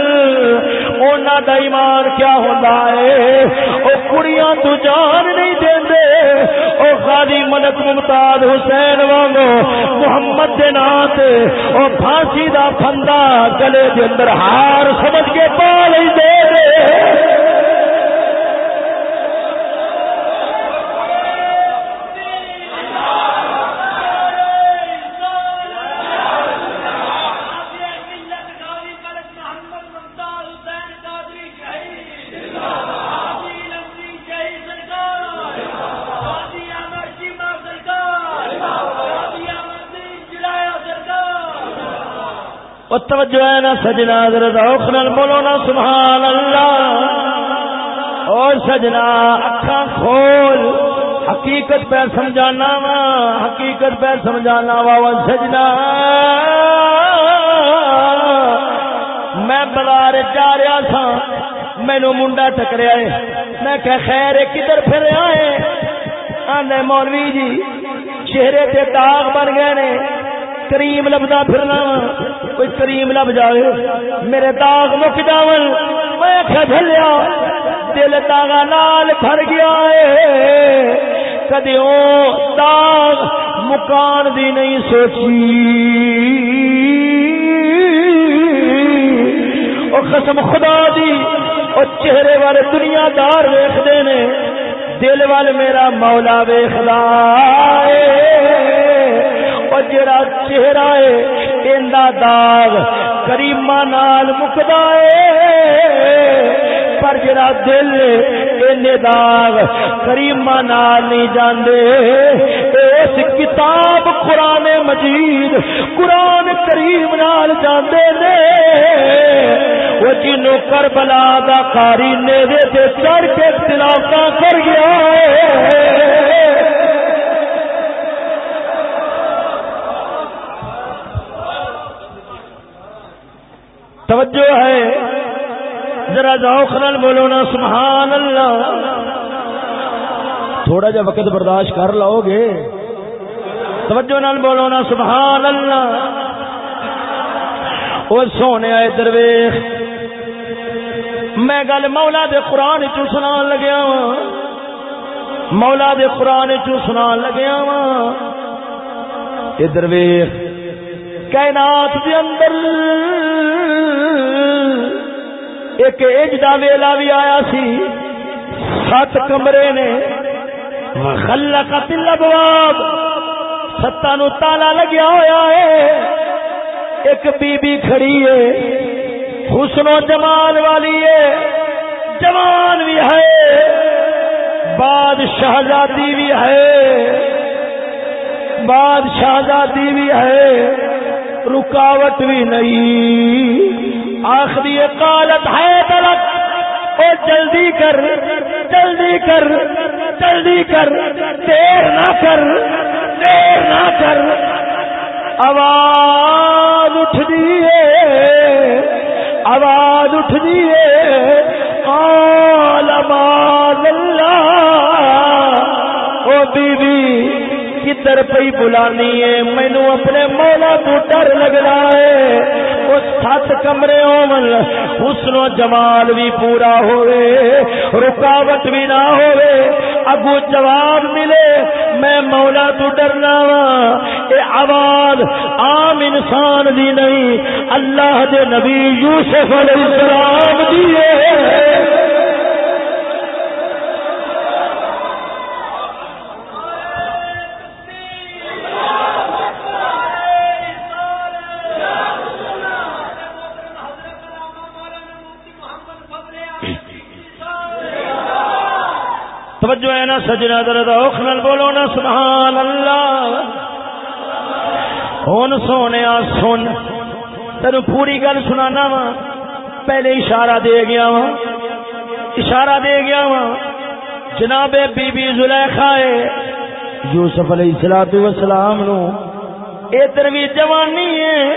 Speaker 1: اونا دا ایمان کیا ہوتا ہے؟ او کڑیاں تو جان نہیں دین دے او خالی ملک ممتاز حسین وانگو محمد دے ناتے او پھانسی دا پھندا گلے دے اندر ہار سمجھ کے پا لئی دے۔ اور ہے نا سجنا ذرا بولو نا سبحان اللہ اور سجنا اکھا کھول۔ حقیقت پہ سمجھانا وا، حقیقت پہ سمجھانا وا سجنا۔ میں بازار جا رہا سا مینو منڈا ٹکریا ہے۔ میں کہ خیر کدھر پھر آئے آنے مولوی جی چہرے تے داغ بن گئے نے۔ کریم لبدا پھرنا، کوئی کریم لب جائے، میرے داغ مک جاون، میں کھلیا دل داغا نال بھر گیا ہے کدی داغ مکان دی نہیں سوچی۔ او قسم خدا دی، او چہرے والے دنیا دار ویختے نے، دل وال میرا مولا ویخلا جڑا چہرہ ہے اندا داغ کریما نال مکدا ہے۔ پر جڑا دل ان داغ کریما نال نہیں جاندے۔ اس کتاب قرآن مجید، قرآن کریم نال جاندے نے۔ وہ جنوں کربلا دا قاری نے تے چڑھ کے تلاوت کر گیا ہے۔ توجہ ہے۔ ذرا ذوخر بولو نا، سبحان اللہ۔ تھوڑا جا وقت برداشت کر لو گے۔ توجہ نال بولو نا، سبحان اللہ۔ وہ سونے آئے درویش، میں گل مولا دے قرآن چو سنا لگیا وا مولا دے قرآن چو سنا لگیا وا ادھر ویخ کائنات دے اندر ایک اجدا ویلا بھی آیا سی۔ سات کمرے نے خلقت الابواب۔ ستا نو تالا لگیا ہویا ہے۔ ایک بی بی کھڑی ہے۔ حسن و جمال والی ہے۔ جوان بھی ہے۔ بعد شہزادی بھی ہے۔ بعد شہزادی بھی ہے۔ رکاوٹ بھی نہیں۔ آخری کالت ہے تلک او جلدی کر جلدی کر جلدی کر، دیر نہ کر، دیر نہ کر۔ آواز اٹھ دیے آواز اٹھ دیے آواز اللہ او بی بی کدھر پی بلانی ہے۔ مینو اپنے مولا تو ڈر لگ رہا ہے۔ اس سات کمرے ہومن حسن و جمال بھی پورا ہوئے۔ رکاوٹ بھی نہ ہوئے۔ اگو جواب ملے۔ میں مولا تو ڈرنا وا اے آواز عام انسان دی نہیں، اللہ دے نبی یوسف علیہ السلام دیے توجہ ہے۔ سجنا درد نل بولو نا سبحان اللہ۔ ہوں سونے سن۔ تین پوری گل سنانا وا۔ پہلے اشارہ دے گیا وا۔ اشارہ دے گیا وا۔ جناب بی بی زلیخا ہے۔ یوسف علیہ السلام وسلام نو۔ ادھر بھی جوانی ہے۔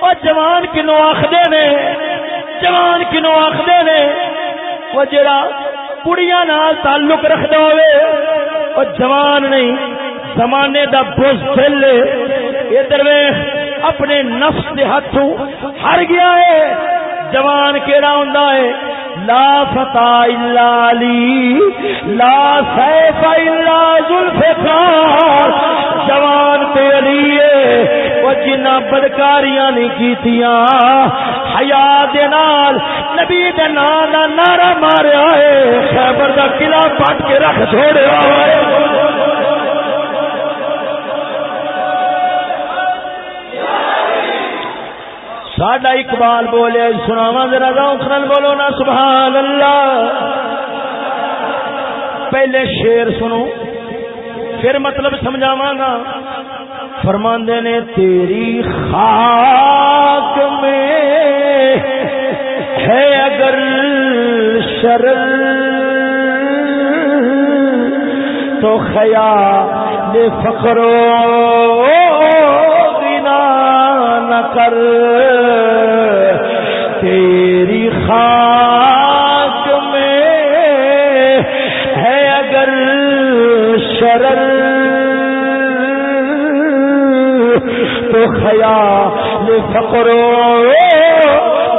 Speaker 1: اور جوان کنو آخدے نے۔ جوان کنو آخدے نے۔ وہ جڑا کڑیاں نال تعلق رکھدا ہوئے اور جوان نہیں زمانے دا بوجھ دل ادھر اپنے نفس دے ہاتھوں ہر گیا ہے جوان کیڑا ہوندا ہے لا فتح الا علی لا سیف الا ذوالفقار جوان تے علی وہ جنہ بدکاریاں نہیں کیتیاں۔ حیا دے نال نبی دے نام دا نعرہ ماریا ہے۔ خیبر دا قلعہ پٹ کے رکھ چھوڑیا ہے ساڈا اقبال بولے سناوا ذرا گاؤں بولو نا سبحان اللہ پہلے شیر سنو، پھر مطلب سمجھاوا گا۔ فرماندے نے تیری خاک میں ہے اگر شرل تو خیال فخرو بنا نہ کر. تو خیال فخرو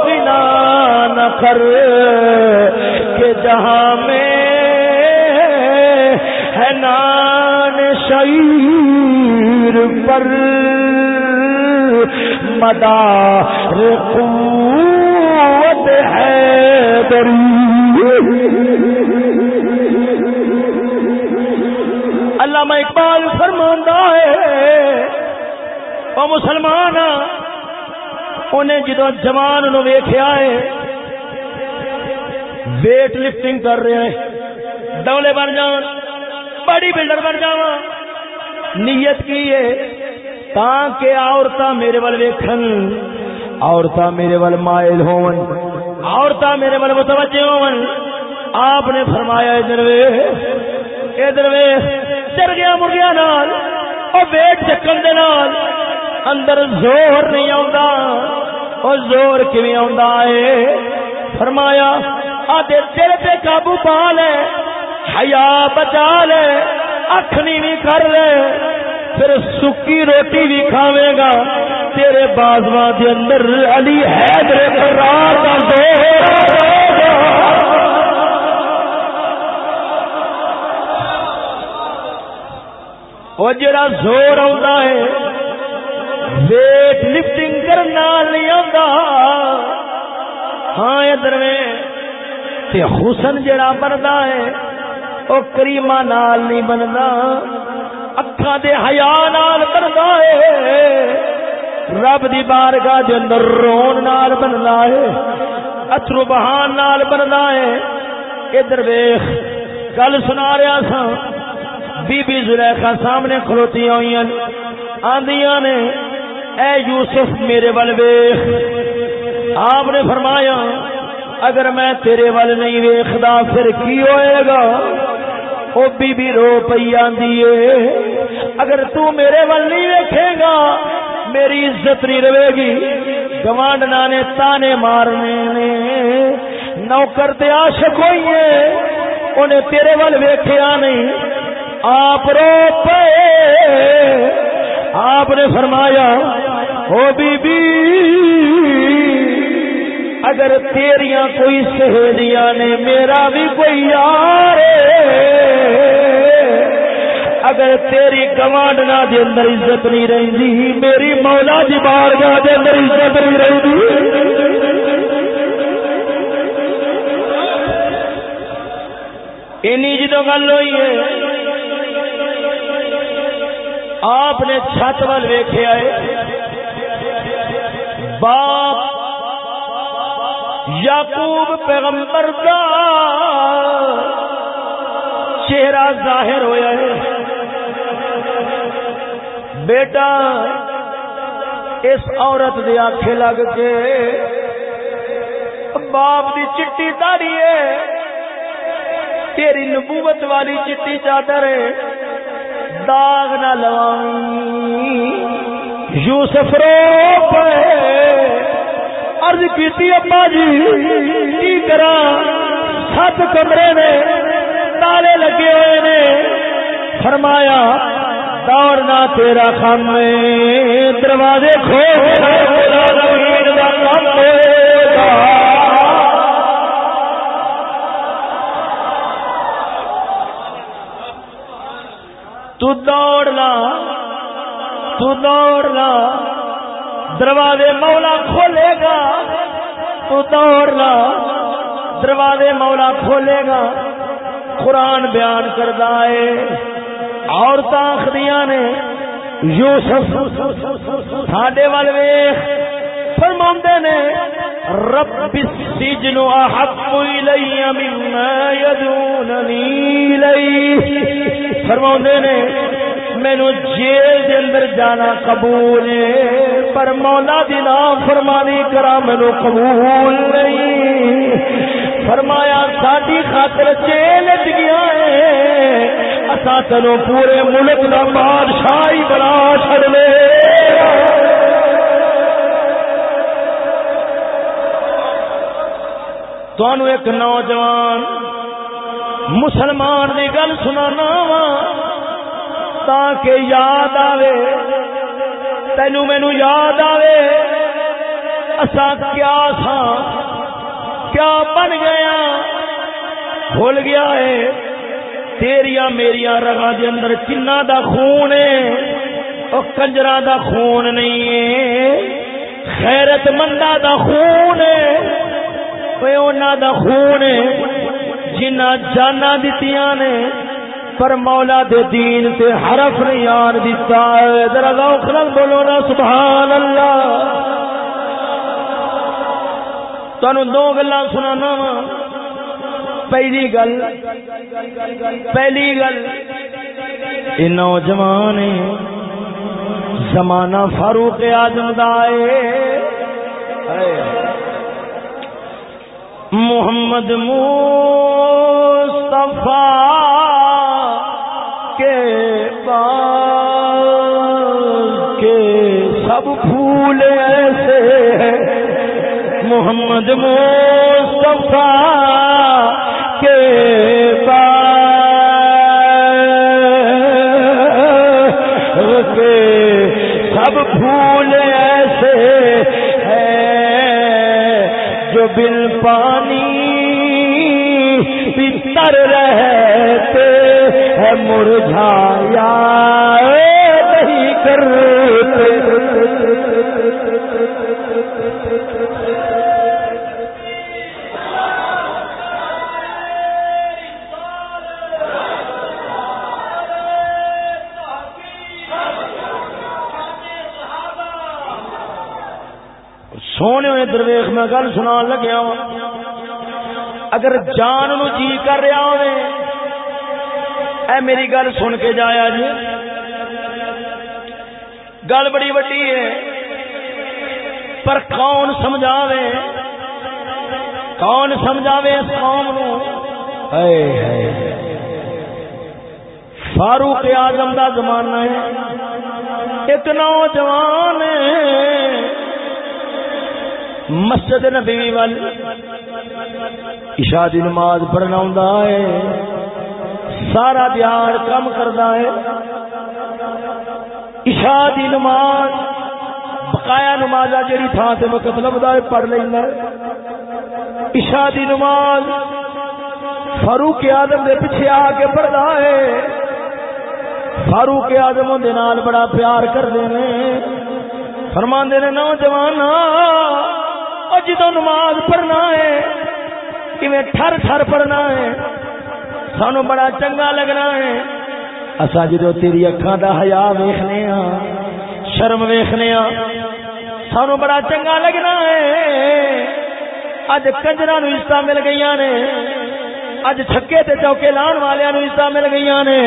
Speaker 1: بنا نہ کر کہ جہاں میں ہے نان شعیر پر مدار قوت ہے دری علامہ اقبال فرماندہ ہے وہ مسلمان، انہیں جدو جوان نو ویخیا ہے ویٹ لفٹنگ کر رہے ہیں ڈولے بن جان، بڑی بلڈر بن جا نیت کی ہے، تاکہ عورتاں میرے ول ویکھن، عورتاں میرے ول مائل ہون، عورتاں میرے ول متوجہ ہون۔ آپ نے فرمایا، ادھر وے ادھر وے چر گیا مرغیا نال اور ویٹ چکن دے نال اندر زور نہیں آوندا۔ اور زور کیویں آوندا ہے فرمایا، آدھے دل پہ قابو پا لے، حیا بچا لے اکھنی بھی کر لے، پھر سکی روٹی بھی کھاوے گا۔ تیرے بازواں دے اندر علی حیدر قرار کا زور وہ جڑا زور آتا ہے ویٹ لفٹنگ کرنا نہیں آتا ہاں ادھر حسن جڑا بنتا ہے وہ کریما نال نہیں بننا اکھا دے حیا نال بنتا ہے رب دی بارگاہ دے اندر رون نال بننا ہے اترو بہان نال بننا ہے ادھر ویخ گل سنا رہا سا بی بی زلیخا سامنے کھلوتی ہوئی آندیاں نے اے یوسف میرے ول ویخ۔ آپ نے فرمایا، اگر میں تیرے ول نہیں ویخدا، پھر کی ہوئے گا؟ وہ بی بی رو پی آدھی اگر تو میرے ول نہیں ویکھے گا، میری عزت نہیں رہے گی۔ گوانڈنا نے تانے مارنے نے۔ نوکر تے عاشق ہوئی ہے انہیں تیرے ول ویکھیا نہیں۔ آپ رو پے آپ نے فرمایا او بی بی اگر تیریاں کوئی سہیلیاں نے، میرا بھی کوئی یار اگر تیری گوانڈنا دے اندر عزت نہیں رہی میری مولا جی بارگاہ دے اندر عزت نہیں رہی اینی جدو گل ہوئی ہے، آپ نے چھت وال ویخے آئے باپ یعقوب پیغمبر کا چہرہ ظاہر ہویا ہے۔ بیٹا، اس عورت دے آنکھیں لگ کے باپ دی چٹی داری ہے۔ تیری نبوت والی چٹی چادر ہے۔ داغ نہ لوائی یوسف رو عرض کیتی ابا جی کی کرا سات کمرے نے تالے لگے ہوئے نے۔ فرمایا دوڑنا تیرا کام دروازے کھو تو دوڑنا تو دوڑنا۔ دروازے مولا کھولے گا، تو دوڑنا دروازے مولا کھولے گا، قرآن بیان کرتا ہے۔ عورت آخدیاں نے یوسف، ساڈے وال ویخ فرما نے، رب السجن احق الی مما يدونني الیہ۔ فرما نے مینو جیل دے اندر جانا قبول ہے، پر مولا دی نام فرمانی کرا مینو قبول نہیں۔ فرمایا ساری خاطر چیل گیا ہے اصا تینوں پورے ملک کا بادشاہ ہی بنا چڑ لے ایک نوجوان مسلمان کی گل سنا وا۔ تاکہ یاد آوے۔ تینو مینو یاد آوے۔ اسا کیا سا کیا بن گیا؟ بھول گیا ہے۔ تیریا میریا رگا دے اندر چنا دا خون ہے۔ اور کنجرا دا خون نہیں ہے۔ خیرت مندا دا خون ہے۔ دا خون ہے۔ جنہ جانا دتیاں نے۔ پر مولا دے دین تے حرف نہیں آن دیتا ہے۔ ذرا ذوق نال بولو نا سبحان اللہ تانوں دو گلاں سنانا وا۔ پہلی گل پہلی گل، اے نوجوان، زمانہ فاروق اعظم دا اے محمد مصطفیٰ۔ سب پھول ایسے ہیں۔ محمد مصطفیٰ کے پاس سب پھول ایسے جو بل پانی پتر رہتے ہے مرجھایا کرتے سونے ہوئے درویش، میں گل سنا لگیا اگر جان نو جی کر رہا ہو اے میری گل سن کے جایا جی۔ گل بڑی وڈی ہے، پر کون سمجھاوے؟ کون سمجھاوے اس قوم نو؟ فاروق آزم کا زمانہ ہے۔ ایک نوجوان مسجد نبی وال عشاء دی نماز پڑھنا ہوندا ہے۔ سارا دیار کم کردا ہے۔ عشاء دی نماز، بقایا نماز جڑی تھان تے وقت لبدا ہے، پڑھ لیندا ہے۔ عشاء دی نماز فاروق اعظم دے پیچھے آ کے پڑھدا ہے۔ فاروق اعظم دے نال بڑا پیار کردے نے۔ فرماندے نے نوجوان جدو نماز پڑھنا ہے۔ ٹھر ٹھر پڑھنا ہے۔ سانو بڑا چنگا لگنا ہے۔ اصا جدو تیری اکھان دا حیا ویخنے ہاں شرم ویخنے ہاں سانو بڑا چنگا لگنا ہے۔ اج کنجرا نو عزت مل گئی نے۔ اج چھکے تے چوکے لان والے نو عزت مل گئی نے۔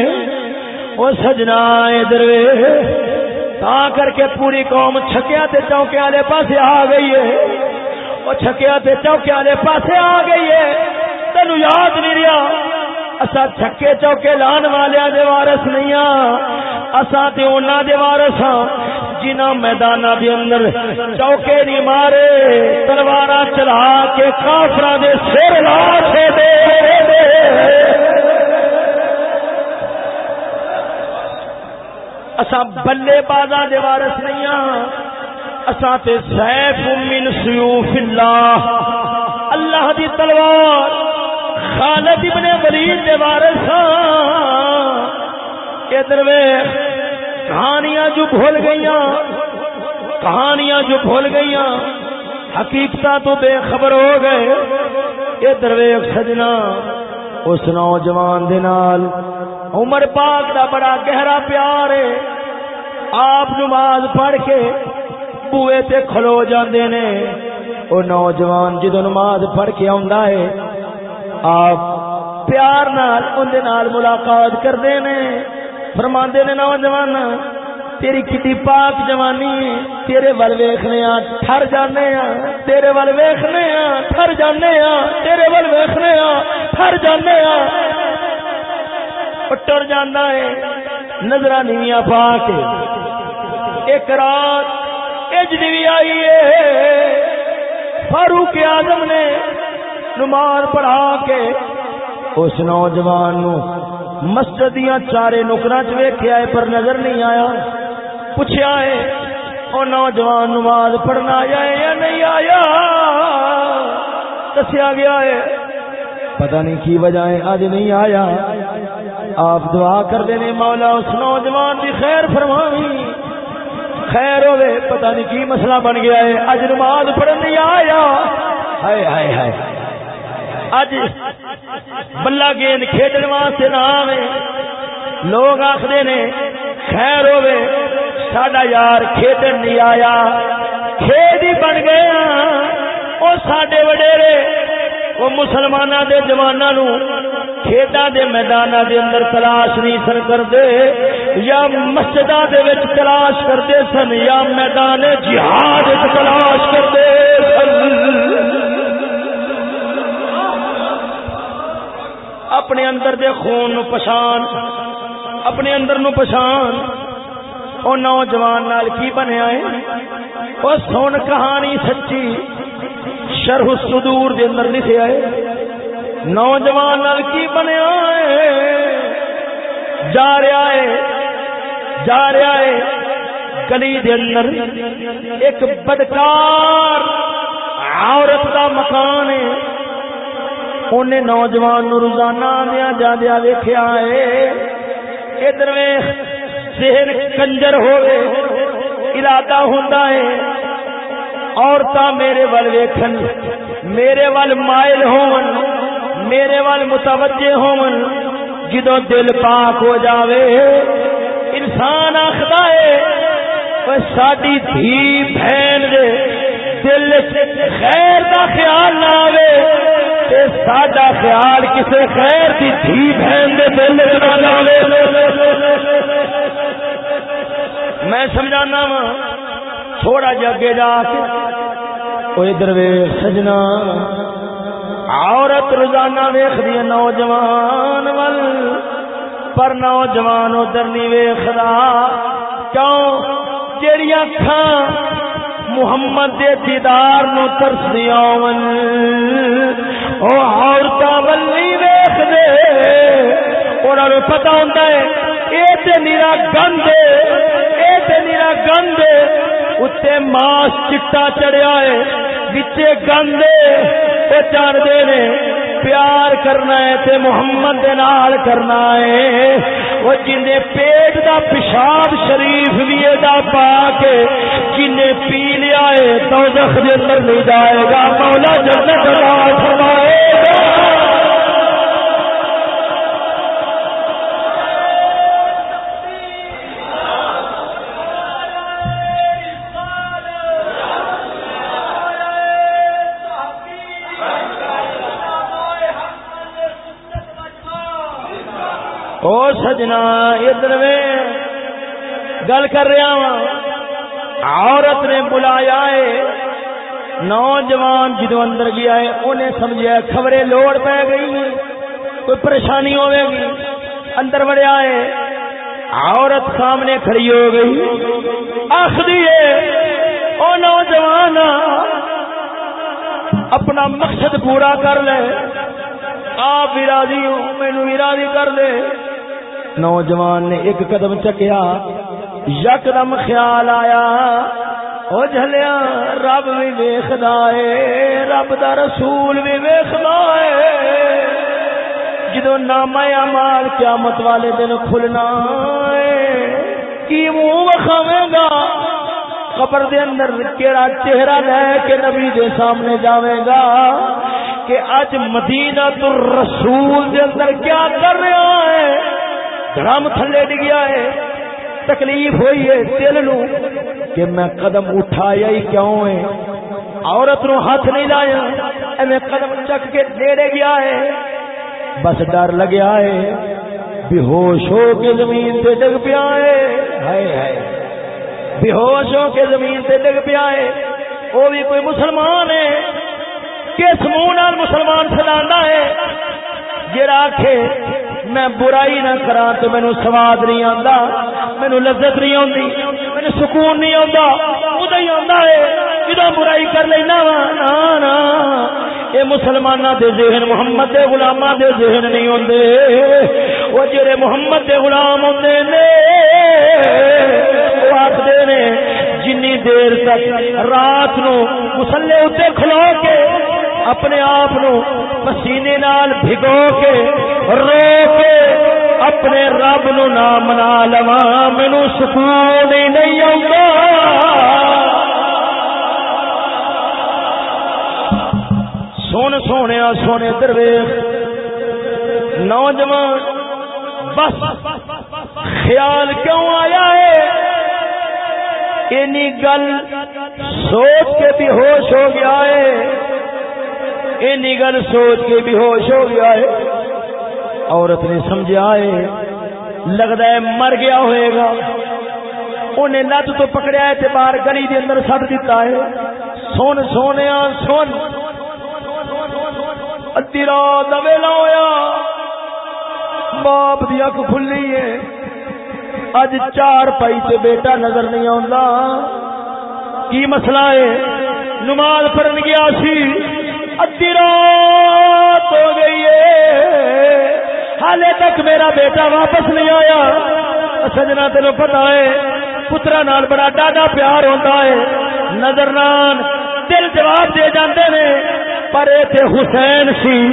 Speaker 1: وہ سجنا ادھر تا کر کے پوری قوم چھکیا تے چوکے والے پاسے آ گئی ہے۔ وہ چھکیا تے چوکے والے پاسے آ گئی ہے۔ تین یاد نہیں رہا اصا چھکے چوکے لان والے دے وارس نہیں ہاں۔ اصا تے اونا دے وارس ہاں۔ جنہ میدان دے اندر چوکے نہیں مارے تلوار چلا کے کافر دے سر لا دے, دے, دے بلے بازا دے وارس نہیں ہاں۔ تے سیف من سیوف اللہ۔ اللہ دی تلوار۔ خالد ابن ولید دے وارث ہاں۔ ادھر ویکھ، کہانیاں جو بھول گئیاں، کہانیاں جو بھول گئیاں حقیقت تو بے خبر ہو گئے۔ ادھر ویکھ سجنا، اس نوجوان دے نال۔ عمر پاک دا بڑا گہرا پیار ہے۔ آپ نماز پڑھ کے بوئے تے کھلو جاندے نے۔ او نوجوان جدو نماز پڑھ کے آندا ہے آپ پیار نال اون نال ملاقات کردے نے فرماندے نے نوجوان، تیری کتی پاک جوانی تیرے ول ویخنے ٹر جانے تیرے ول ویخنے ٹر جانے تیرے ول ویخنے ٹر جانے ٹر جانا ہے نظر نیویاں پا کے ایک رات، اج بھی آئی ہے۔ فاروق آزم نے نماز پڑھا کے اس نوجوان نو مسجد دیا چارے نکرا چیکیا ہے پر نظر نہیں آیا۔ پوچھا ہے وہ نوجوان نماز پڑھنا آیا ہے یا نہیں آیا؟ دسیا گیا ہے۔ پتہ نہیں کی وجہ ہے اج نہیں آیا۔ آپ دعا کر دینے مولا، اس نوجوان کی خیر فرماوی۔ خیر ہوے پتہ نہیں کی مسئلہ بن گیا ہے۔ اج نماز پڑھن نہیں آیا۔ ہائے ہائے ہائے۔ اج بلا گیند کھیڈن واسطے نہ آوے۔ لوگ آخر نے، خیر ہوے ساڈا یار کھیڈن نہیں آیا۔ کھیڈ ہی بن گیا ہاں۔ وہ سڈے وڈیرے وہ مسلمانوں کے جوانا نو کھیڈا دے میدان دے اندر تلاش نہیں سن کرتے یا مسجد تلاش کرتے سن، یا میدان جہاد تلاش کرتے اپنے اندر دے خون نو پچھان اپنے اندر نو پچھان او نوجوان نال کی بنیا ہے؟ او سن کہانی سچی شرح الصدور دے اندر لکھیا ہے۔ نوجوان نال کی بنیا ہے؟ جا رہا ہے، جا رہا ہے۔ گلی دے اندر ایک بدکار عورت کا مکان ہے۔ انہیں نوجوان نو روزانہ آدیا جاندیا ویخیا ہے۔ ادھر ذہن کنجر ہوئے ارادہ ہوتا ہے۔ عورت میرے ول ویکھن، میرے ول مائل ہون، میرے ول متوجہ ہون۔ جدو دل پاک ہو جاوے، انسان آخر ہے ساری دھی بہن دے دل خیر دا خیال نہ ساڈا خیال کسی خیر کی دھی بہن دے دل میں سمجھانا وا، تھوڑا جا اگے جا کے ادھر سجنا۔ عورت روزانہ ویخ دی نوجوان ول، پر نوجوان ادھر نہیں ویخلا کیوں؟ جیڑیاں کھان محمد دے دیدار نو ترسدیا او عورتاں ولی ویکھ دے، انہاں نو پتہ ہوندا ہے، اے تے نیرا گند اے تے نیرا گند اتے ماس چٹا چڑھیا ہے، وچے گند او چڑھ دے نے پیار کرنا ہے تے محمد دے نال کرنا ہے۔ وہ جن پیٹ دا پیشاب شریف بھی دا پا کے جن پی لیا ہے تو دخ دے اندر نہیں جائے گا۔ مولا جنت فرمائے گا۔ او سجنا ادھر گل کر رہا وا عورت نے بلایا ہے۔ نوجوان جدو اندر گیا ہے، انہیں سمجھا خبریں لوڑ پی گئی کوئی پریشانی ہوے گی۔ اندر بڑھیا ہے۔ عورت سامنے کھڑی ہو گئی۔ آخری ہے، او نوجوان، اپنا مقصد پورا کر لے۔ آپ بھی راضی ہوں مینو بھی راضی کر دے نوجوان نے ایک قدم چکیا یک دم خیال آیا وہ جلیا رب بھی ویخد رب دا رسول بھی ویخد جدو نام امال قیامت والے دن کھلنا کی منہ وکھاوے گا؟ قبر دے اندر کیڑا چہرہ لے کے نبی دے سامنے جاوے گا کہ اج مدینہ تو رسول دے اندر کیا کر رہا ہے؟ درم تھلے ڈگیا ہے۔ تکلیف ہوئی ہے دل نو کہ میں قدم اٹھایا ہی کیوں ہے؟ عورت نو ہاتھ نہیں لایا میں قدم چک کے نیڑے گیا ہے۔ بس ڈر لگیا ہے، بے ہوش ہو کے زمین تے ڈگ پیا ہے۔ بے ہوش ہو کے زمین سے ڈگ پیا ہے۔ وہ بھی کوئی مسلمان ہے۔ کس منہ مسلمان سنا ہے؟ جڑا آخے میں برائی نہ کرا تو مینو سواد نہیں آتا مینو لذت نہیں آتی مینو سکون نہیں آتا ادو ہی آتا ہے جدو برائی کر لینا وا، نا یہ مسلمانوں دے ذہن محمد دے غلاماں دے ذہن نہیں ہوندے۔ وہ جڑے محمد دے غلام ہوندے نے وہ آخدے نے، جنی دیر تک رات نو مسلے اتنے کھلو کے اپنے آپ پسینے نال بھگو کے رو کے اپنے رب نو نہ منا لوا مینو سکون ہی نہیں آتا سن سونے سونے درویش، نوجوان، بس خیال کیوں آیا ہے؟ اینی گل سوچ کے بھی ہوش ہو گیا ہے۔ اینی گل سوچ کے بھی ہوش ہو گیا ہے۔ عورت نے سمجھا ہے لگتا ہے مر گیا ہوئے گا۔ انہیں لت تو پکڑیا ہے باہر گلی دے اندر سٹ دیتا ہے۔ سن، سونے، سن۔ ادی رات ویلا ہویا۔ باپ دی اک کھلی ہے۔ اج چار پائی سے بیٹا نظر نہیں آتا کی مسئلہ ہے؟ نماز پڑھن گیا سی۔ ادی رات ہو گئی ہے۔ حالے تک میرا بیٹا واپس نہیں آیا۔ اچھا سجنا تین پتا ہے، پترا نال بڑا ڈاڈا پیار ہوتا ہے۔ نظر نان دل جواب دے جاندے نے۔ پر ایتھے حسین سی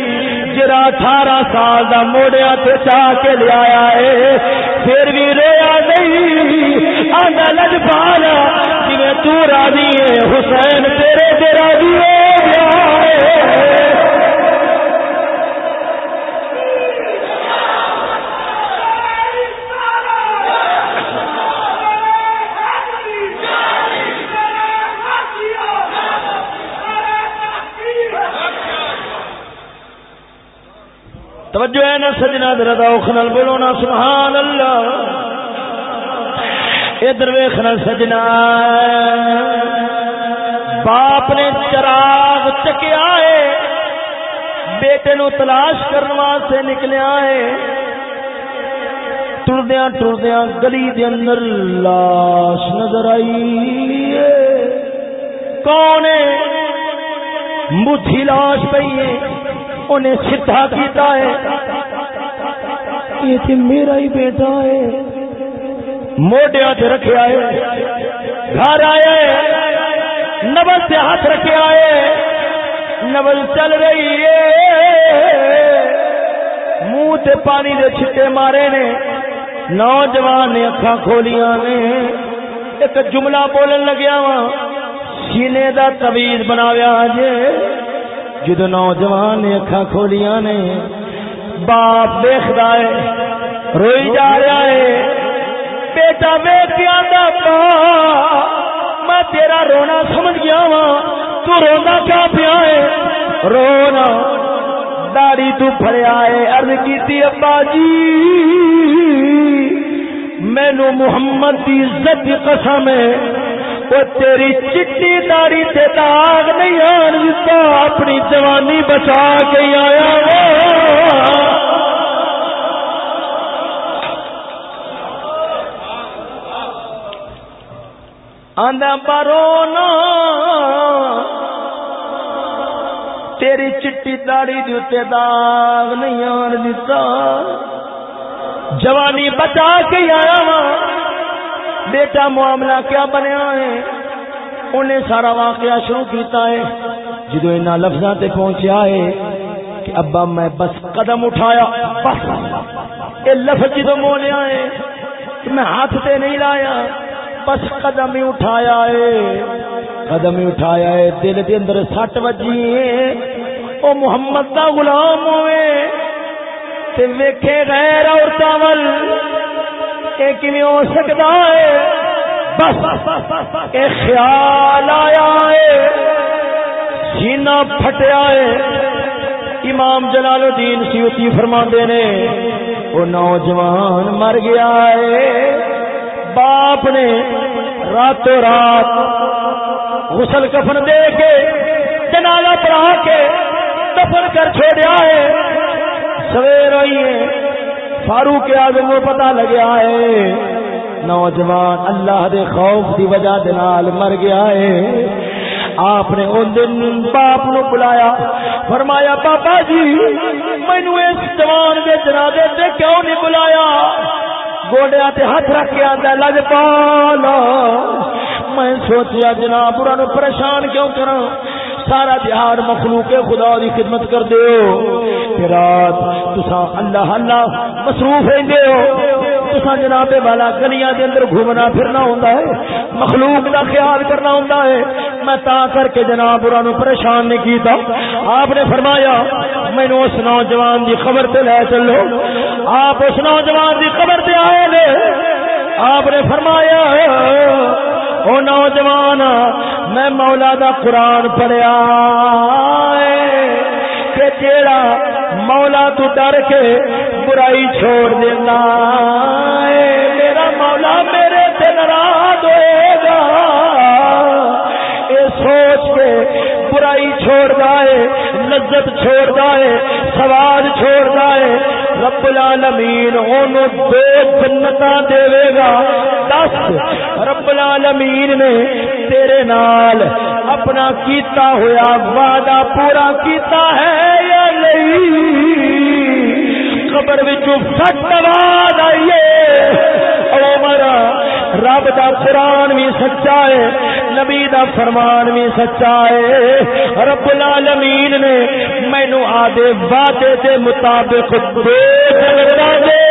Speaker 1: جرا اٹھارہ سال دا موڑیا تے چاہ کے لیا ہے۔ پھر بھی رویا نہیں۔ آندا لج پالا جی تو راضی ہے، حسین تیرے تے راضی ہو گیا توجہ ہے نا سجنا دردا خنل بولو نا سبحان اللہ۔ ادھر ویخنا سجنا۔ باپ نے چراغ چکیا ہے بیٹے نو تلاش کرنے واسطے نکلیا ہے ٹردیا ٹردیا گلی دے اندر لاش نظر آئی۔ کون مٹھی لاش پی ہے، انہیں سیدھا کیتا ہے۔ یہ میرا ہی بیٹا ہے۔ موڈیا سے رکھے آئے۔ گھر آئے۔ نبل سے ہاتھ رکھے آئے۔ نبل چل رہی ہے۔ منہ تے پانی دے چھٹے مارے نے۔ نوجوان نے اکھا کھولیاں نے۔ ایک جملہ بولن لگیا وا۔ سینے دا تویز بناویا جے۔ جدو نوجوان نے اکھا کھولیاں نے۔ باپ دیکھتا ہے۔ روئی جا رہا ہے۔ بیٹا بیٹیا پا۔ میں تیرا رونا سمجھ گیا وا تو رونا کیا پیا ہے؟ رونا۔ داڑی تو پھڑیا ہے ارد کی ابا جی مینو محمد کی عزت قسم ہے۔ وہ تیری چٹی داری تے داغ نہیں آن دیتا اپنی جوانی بچا کے آیا وہ آدھا نا، تیری چٹی داڑی دے داغ نہیں آن دیتا جوانی بچا کے آیا وا بیٹا معاملہ کیا بنیا ہے؟ انہیں سارا واقعہ شروع کیتا ہے۔ جدو ان لفظوں تے پہنچیا ہے کہ ابا میں بس قدم اٹھایا، بس۔ یہ لفظ جدو بولیا ہے میں ہاتھ تے نہیں لایا بس قدم ہی اٹھایا ہے۔ قدم ہی اٹھایا ہے، دل کے اندر سٹ بجی ہے۔ وہ محمد کا غلام ہوئے۔ تے ویکھے غیر عورتوں ہو سکتا ہے؟ بس اے خیال آیا ہے۔ سینہ پھٹیا ہے۔ امام جلال الدین سیوتی فرما نے، وہ نوجوان مر گیا ہے۔ باپ نے راتوں رات غسل کفن دے کے، جنازہ پڑھا کے دفن کر چھوڑیا ہے۔ سویر ہوئی ہے، فاروق آزم کو پتا لگیا ہے۔ نوجوان اللہ دے خوف دی وجہ دنال مر گیا ہے۔ آپ نے ان دن باپ نو بلایا، فرمایا، بابا جی مینو اس جوان دے جنازے سے کیوں نہیں بلایا؟ گوڈیا تے ہاتھ رکھ کے آتا لج پالا۔ میں سوچیا جناب پورا نو پریشان کیوں کرا سارا دیہات مخلوق خدا دی خدمت کر دیو رات تسا اللہ اللہ مصروف رہندے ہو۔ تسا جناب والا گلیاں دے اندر گھومنا پھرنا ہوندا ہے، مخلوق دا خیال کرنا ہوندا ہے۔ میں تا کر کے جناب پورا نو پریشان نہیں کیتا۔ آپ نے فرمایا، مینوں اس نوجوان دی خبر تے لے چلو۔ آپ اس نوجوان دی خبر تے نے آپ نے فرمایا، او نوجوان، میں مولا دا قرآن پڑھیا کہ جیڑا مولا تو ڈر کے برائی چھوڑ دینا میرا مولا میرے سے ناراض ہوئے گا۔ یہ سوچ کے برائی چھوڑ دائے لذت چھوڑ دائے سواد چھوڑ دائے رب العالمین انہوں دو جنتا دے گا۔ دس، رب العالمین نے تیرے نال اپنا کیتا ہوا وعدہ پورا کیتا ہے یا نہیں؟ قبر وچوں فٹ آواز آئیے عمر رب دا قرآن بھی سچا ہے۔ نبی دا فرمان بھی سچا ہے۔ رب العالمین نے مینو آدھے وعدے دے مطابق دو جنتا دے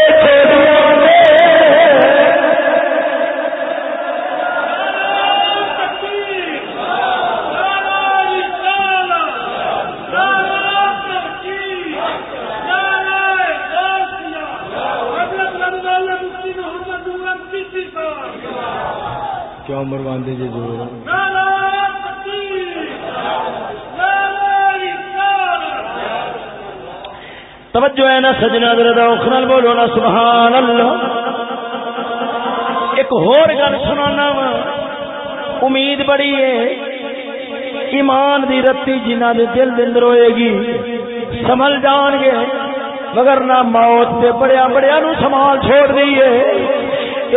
Speaker 1: توجہ ہے نا سجنا درد بولو نا، سبحان اللہ۔ ایک ہور گل سنانا وا۔ امید بڑی ہے۔ ایمان دی رتی جنہ دے دل دندر ہوئے گی سمجھ جان گے۔ مگر نہ موت سے بڑیا بڑیا نو سنبھال چھوڑ دیے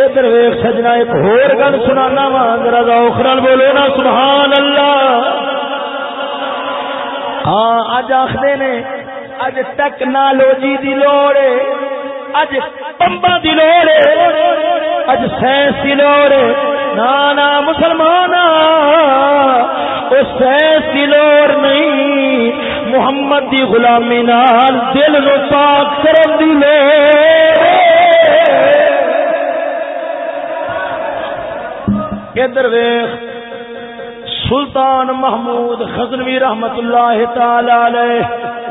Speaker 1: ادھر ویخ سجنا، ایک ہور گل سنانا وا۔ ذرا اوکھرل بولو نا، سبحان اللہ۔ ہاں اج آخر نے اج ٹیکنالوجی دی لوڑ ہے، اج پمبا دی لوڑ ہے، اج سائنس دی لوڑ ہے۔ نا نا مسلمان او سائنس دی لوڑ نہیں، محمد دی غلامی نال دل نو پاک کرن دی لوڑ ادھر ویخ سلطان محمود خزنوی رحمت اللہ تعالی علیہ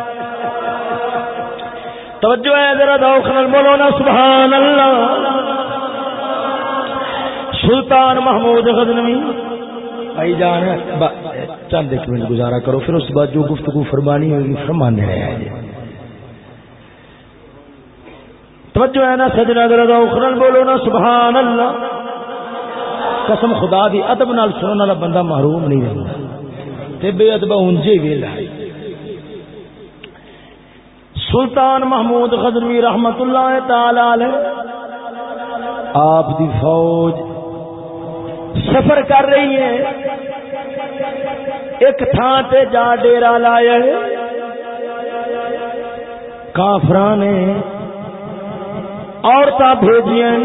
Speaker 1: توجہ ہے ذرا دوخن بولو سبحان اللہ سلطان محمود غزنوی۔ بھائی جان چند ایک منٹ گزارا کرو پھر اس بعد جو گفتگو فرمانی ہوگی فرمانے رہے جی توجہ ہے نا سجنا ذرا دوخن بولو نا سبحان اللہ قسم خدا دی ادب نال سنن والا بندہ محروم نہیں رہتا۔ تے بے ادب اونجے ویلا سلطان محمود غزنوی رحمت اللہ تعالی علیہ، آپ دی فوج سفر کر رہی ہے۔ ایک تھان تے جا ڈیرا لایا ہے۔ کافران نے عورتیں بھیجیاں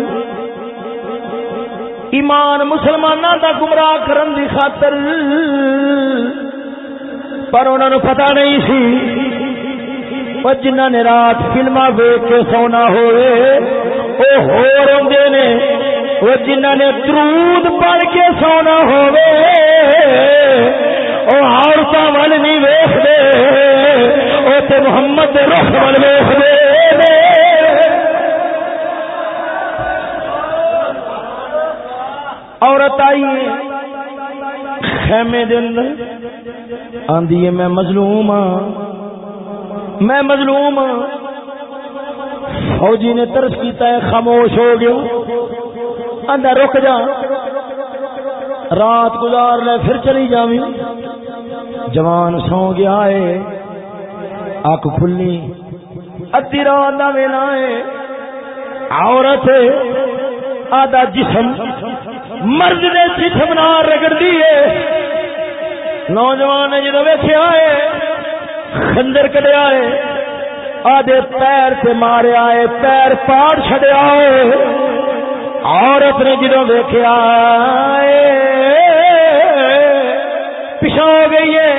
Speaker 1: ایمان مسلمان کا گمراہ کرن دی خاطر، پر انہوں نے پتا نہیں سی پر جنہ نے رات فلما ویک کے سونا ہوئے وہ ہو روندے نے وہ جنہ نے درود پڑھ کے سونا ہوئے وہ عورتوں وال نہیں ویخ دے وہ تے محمد رخ وال ویخ دے عورت آئی خیمے دن آندی ہے میں مظلوم ہاں میں مظلوم فوجی نے ترس کیتا ہے، خاموش ہو گیا آندا رک جا۔ رات گزار لے، پھر چلی جاوی جوان سو گیا ہے۔ اک کھلی ادی رات کا ویلا ہے۔ عورت آدھا جسم۔ مرد نے جسم نہ رگڑ دیے نوجوان نے جدو ویخیا ہے خنجر کٹیا ہے آدھے پیر سے ماریا ہے پیر پاڑ چڈیا ہے عورت نے جدو ویخیا پچھا ہو گئی ہے۔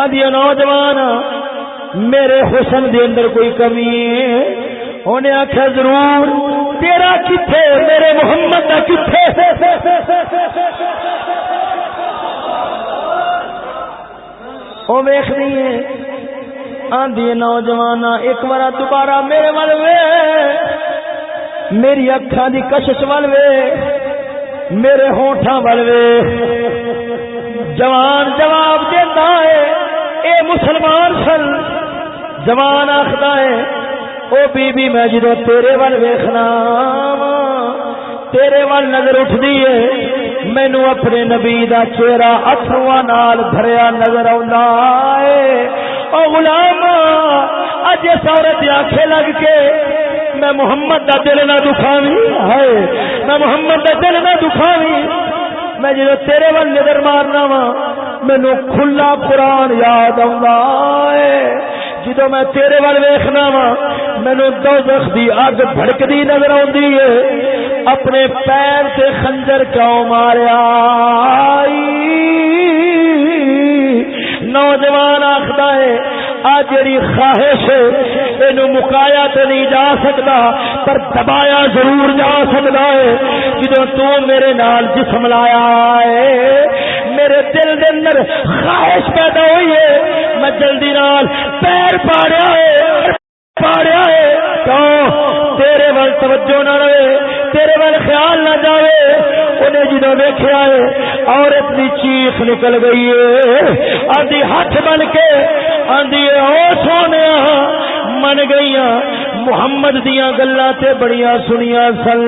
Speaker 1: آدھی نوجوان، میرے حسن دے اندر کوئی کمی انہیں آخیا ضرور، تیرا کتنے میرے محمد کا کتنے وہ ویخنی ہے۔ آدھی نوجوان ایک بار دوبارہ میرے ول وے۔ میری اکھا دی کشش ول وے۔ میرے ہونٹا ول وے۔ جوان جواب دیتا ہے۔ اے مسلمان سن، جوان آخر ہے، او بی بی میں جدو تیرے ول ویخنا تیرے ول نظر اٹھتی ہے۔ مینو اپنے نبی دا چہرہ اتروا نال بھریا نظر آ غلام اج اس عورت آنکھیں لگ کے میں محمد دا دل نہ دکھاوی ہائے، میں محمد دا دل نہ دکھاوی میں جدو تیرے ول نظر مارنا وا مینو کھلا قرآن یاد آئے جدو میں تیرے وال ویخنا وا مینو دوزخ دی اگ بھڑکتی نظر آتی ہے۔ اپنے پیر سے خنجر کیوں ماریا؟ نوجوان آخر ہے، آ جڑی خواہش یہ مکایا تو نہیں جا سکتا پر دبایا ضرور جا سکتا ہے۔ جدو تو میرے نال جسم لایا ہے میرے دل دے اندر خواہش پیدا ہوئی ہے۔ میں جلدی نال پیر پاڑیا ہے۔ پاڑیا ہے۔ کیوں؟ تیرے ول توجہ نہ رہے۔ تیرے ول خیال نہ جائے انہیں جدو دیکھا ہے، عورت کی چیخ نکل گئی ہے۔ آدھی ہاتھ بن کے آدھی او سونے، من گئی محمد دیا گلا بڑیا سنیا سن۔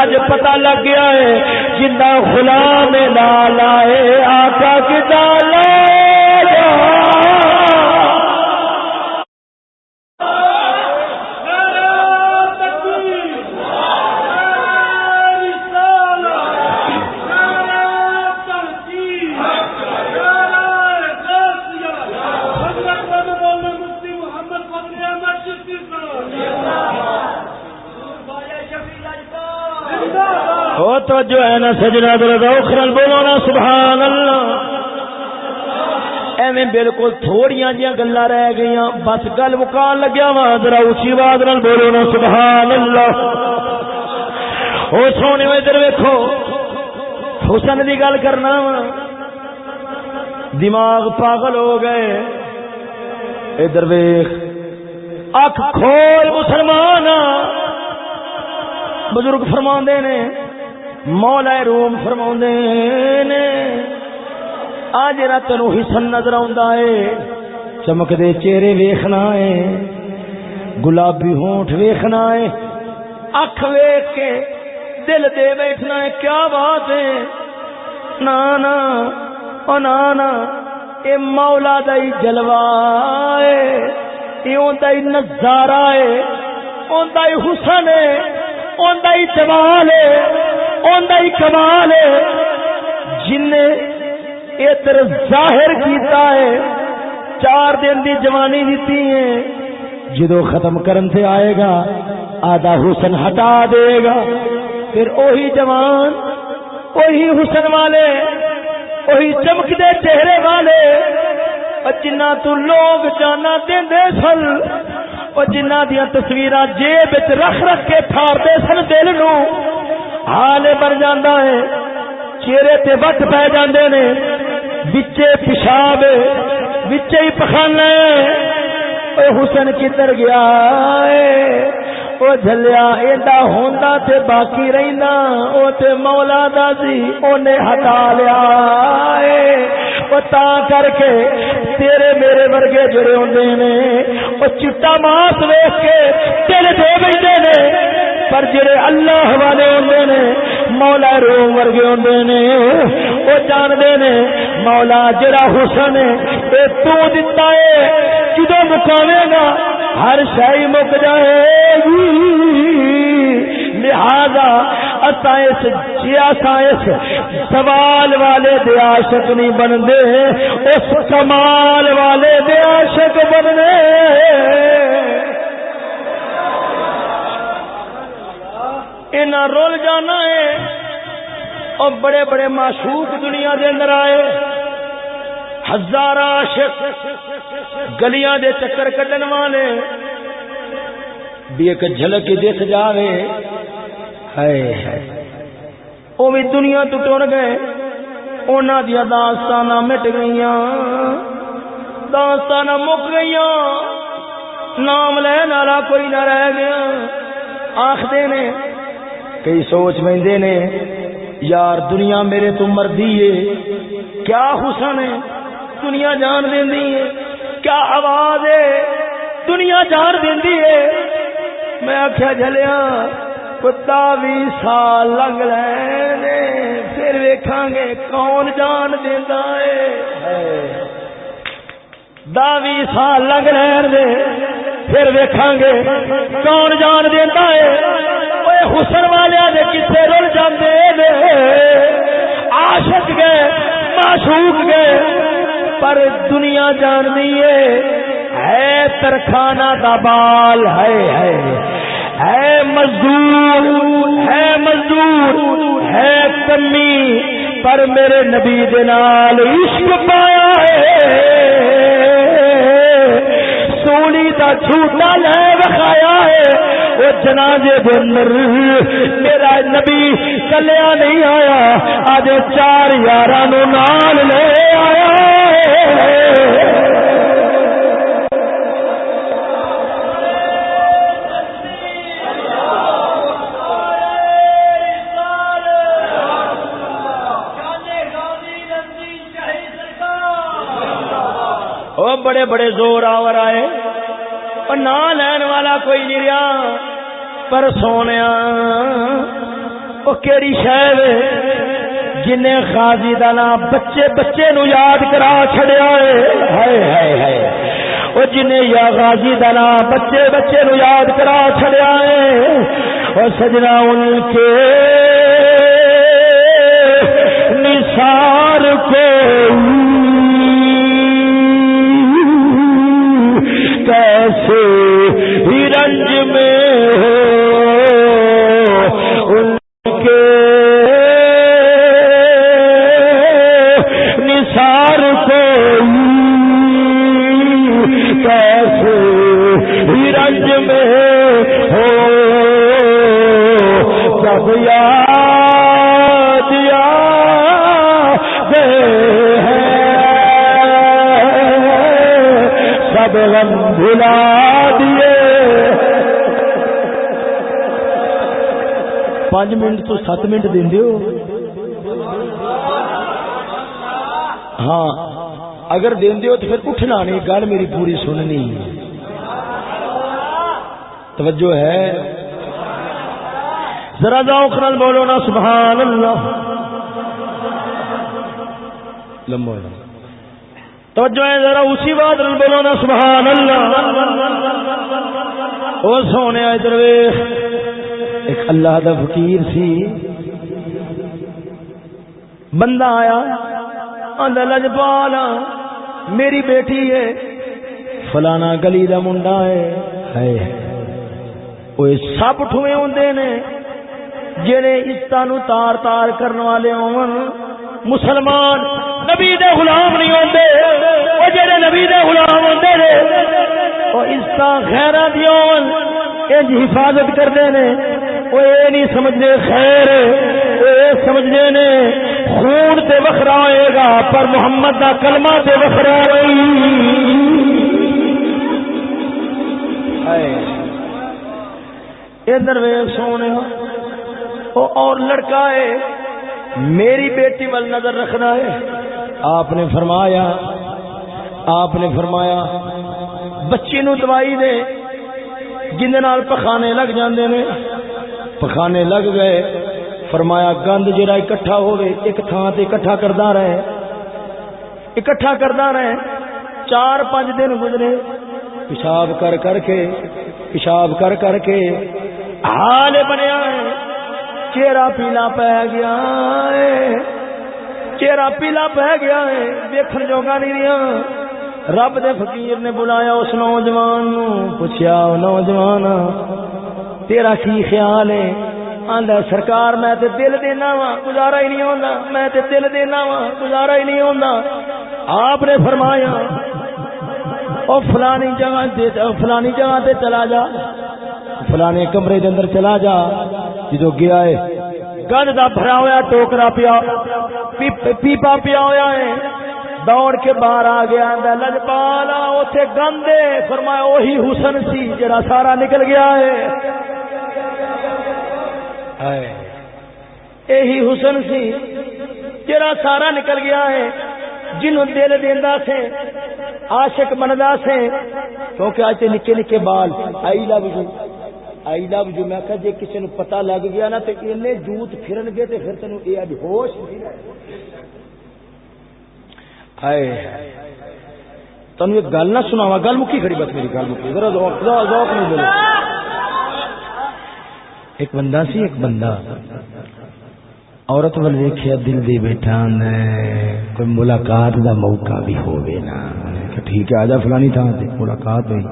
Speaker 1: اج پتا لگ گیا ہے جنہ غلام لال آئے آقا کی دالا توجہ ہے نا سجنا دل بولو نا سبحان اللہ ایویں بالکل تھوڑیاں جیاں گلا رہ گئی بس گل مکان لگیا وا، ذرا اچھی آواز نال بولو نا سبحان اللہ او سونے ادھر ویکھو، حسن دی گل کرنا وا۔ دماغ پاگل ہو گئے۔ ادھر ویخ اکھ کھول مسلمان بزرگ فرما نے مولا روم فرما نے، آج رات تین حسن نظر ہے چمکتے چہرے ویخنا ہے، گلابی ہونٹ ویخنا ہے، اکھ ویخ کے دل دے بیٹھنا ہے، کیا بات ہے؟ نانا او نانا اے مولا دائی جلوہ ہے، اے اون دائی نظارہ ہے، اون دائی حسن ہے، اون دائی جوال ہے۔ ہی کمال ہے۔ جن اتر ظاہر کیتا ہے، چار دن دی جوانی دیتی ہے جدو ختم کرن سے آئے گا، آدھا حسن ہٹا دے گا۔ پھر اوہی جوان وہی حسن والے وہی چمکتے چہرے والے۔ جنا تو لوگ جانا دے سن، اور جنہ دیا تصویر جیب رکھ رکھ کے پھاڑتے سن دل نو حال بن جانا ہے۔ چہرے تے وقت پی جاندے نے۔ بچے پیشاب بچے ہی پخانا اے حسن کدھر گیا او جلیا ایڈا ہوندا تے باقی رہنا او تے مولا دا سی اونے ہٹا لیا اے او تا کر کے تیرے میرے ورگے جڑے ہوندے نے، او چٹا ماس ویکھ کے دل دے بیٹھے نے۔ پر جڑے اللہ والے ہوندے نے، مولا روم ورگے ہوندے نے او جاندے نے، مولا جڑا حسن ہے، اے تو دتا ہے، جدوں مکاوے گا، ہر شے مک جائے گی۔ لہذا اس جیا سائنس سوال والے دیا شک نہیں بنتے، اس کمال والے دیا شک بننے اینا رول جانا ہے اور بڑے بڑے معشوق دنیا دے اندر آئے۔ ہزار عاشق گلیاں دے چکر کٹن والے۔ بھی ایک جھلک دیکھ جاوے۔ وہ بھی دنیا تو ٹر گئے۔ انہوں دیا داستان مٹ گئی داستان مک گئی نام لین والا کوئی نہ رہ گیا۔ آخر نے کئی سوچ بہتے نے، یار دنیا میرے تو مردی ہے، کیا حسن ہے؟ دنیا جان دینی ہے، کیا آواز ہے؟ دنیا جان دینی ہے۔ میں آخیا جلیا کتا بھی سال لگ لے پھر ویکھاں گے کون جان دینا ہے۔ داوی سال لگ لین دے، پھر ویکھاں گے کون جان دینا ہے۔ حسن والے نے رل جاندے نے۔ عاشق گئے، معشوق گئے، پر دنیا جان ہے۔ ترخانہ دا بال، ہے ہے۔ ہے مزدور ہے مزدور، ہے کمی، پر میرے نبی دنال عشق پایا ہے۔ سونی کا جھوٹا لے بخایا ہے۔ وہ جنازے اندر میرا نبی کلیا نہیں آیا۔ آج چار یار نال لے آیا۔ بڑے بڑے زور آور آئے۔ اور نہ لین والا کوئی نہیں رہا۔ پر سونے وہ کہڑی شہر جن خاضی کا نام بچے بچے نو یاد کرا چڑیا ہے۔ وہ جن یا غازی کا نام بچے بچے نو یاد کرا چڑیا ہے۔ اور سجنا ان کے غم بھلا پانچ منٹ تو سات منٹ دے ہاں اگر دے تو پھر اٹھنا نہیں، گل میری پوری سننی۔ توجہ ہے۔ ذرا جاؤ خرل بولو نا، سبحان اللہ۔ لمبو توجہ ہے ذرا، اسی بات بولو نا، سبحان اللہ۔ وہ سونے درویش، ایک اللہ دا فقیر سی۔ بندہ آیا لجپالا میری بیٹی ہے، فلانا گلی دا منڈا ہے۔ وہ سب ٹھوئے ہوندے نے جڑے عزت تار تار کرنے والے ہون۔ مسلمان نبی دے غلام نہیں ہوندے۔ او جڑے نبی دے غلام ہوندے نے، او عزت غیراں دی ہون انج حفاظت کردے نے۔ وہ یہ نہیں سمجھنے خیر یہ سمجھنے نے، خون تے وکھرا ہوئے گا، پر محمد کا کلمہ تے وکھرا رہی ادھر ویگ سونے، او اور لڑکا ہے، میری بیٹی وال نظر رکھنا ہے۔ آپ نے فرمایا، آپ نے فرمایا بچی نو دوائی دے، جن پخانے لگ جاندے نے، پخانے لگ گئے، فرمایا، گند جڑا اکٹھا ہوئے ایک تھان تے اکٹھا کردا رہے، اکٹھا کردا رہے، چار پانچ دن گزرے، پیشاب کر کر کے، پیشاب کر کر کے، حال بنیا چہرہ پیلا پہ گیا چہرہ پیلا پہ گیا ہے، دیکھن جوگا نہیں رہا۔ رب دے فقیر نے بلایا اس نوجوان نو پوچھا نوجوان تیرا کی خیال ہے؟ آندا سرکار میں تے دل دینا وا گزارا ہی نہیں ہوندا۔ میں تے دل دینا وا گزارا ہی نہیں ہوندا۔ آپ نے فرمایا، او فلانی جگہ تے فلانی جگہ تے چلا جا۔ فلانے کمرے دے اندر چلا جا۔ جدو گیا ہے گند دا بھرا ہوا ٹوکرا پیا پیپا پیا ہوا ہے۔ دوڑ کے باہر آ گیا لجپالا اتنے گندے فرمایا وہی حسن سی جڑا سارا نکل گیا ہے۔ یہی حسن سی جڑا سارا نکل گیا ہے۔ جنوں دل دینا سے، عاشق بندا سے، کیونکہ آج نکے نکے بال آئی love you I love you میں کہ جے جی کسی نو پتہ لگ گیا نا تے اینے جوت پھرن گے تے پھر تینوں اے اج ہوش ہائے۔ تنو ایک گل نہ سناوا گل مکی کھڑی بس میری، گل مکی۔ ذرا ذوق نہیں بولو۔ ایک بندہ سی، ایک بندہ۔ عورت ول ویکھیا دل دی بیٹھا کوئی ملاقات دا موقع بھی ہوے نا۔ کہ ٹھیک ہے آجا فلانی تھا تے ملاقات ہوئی۔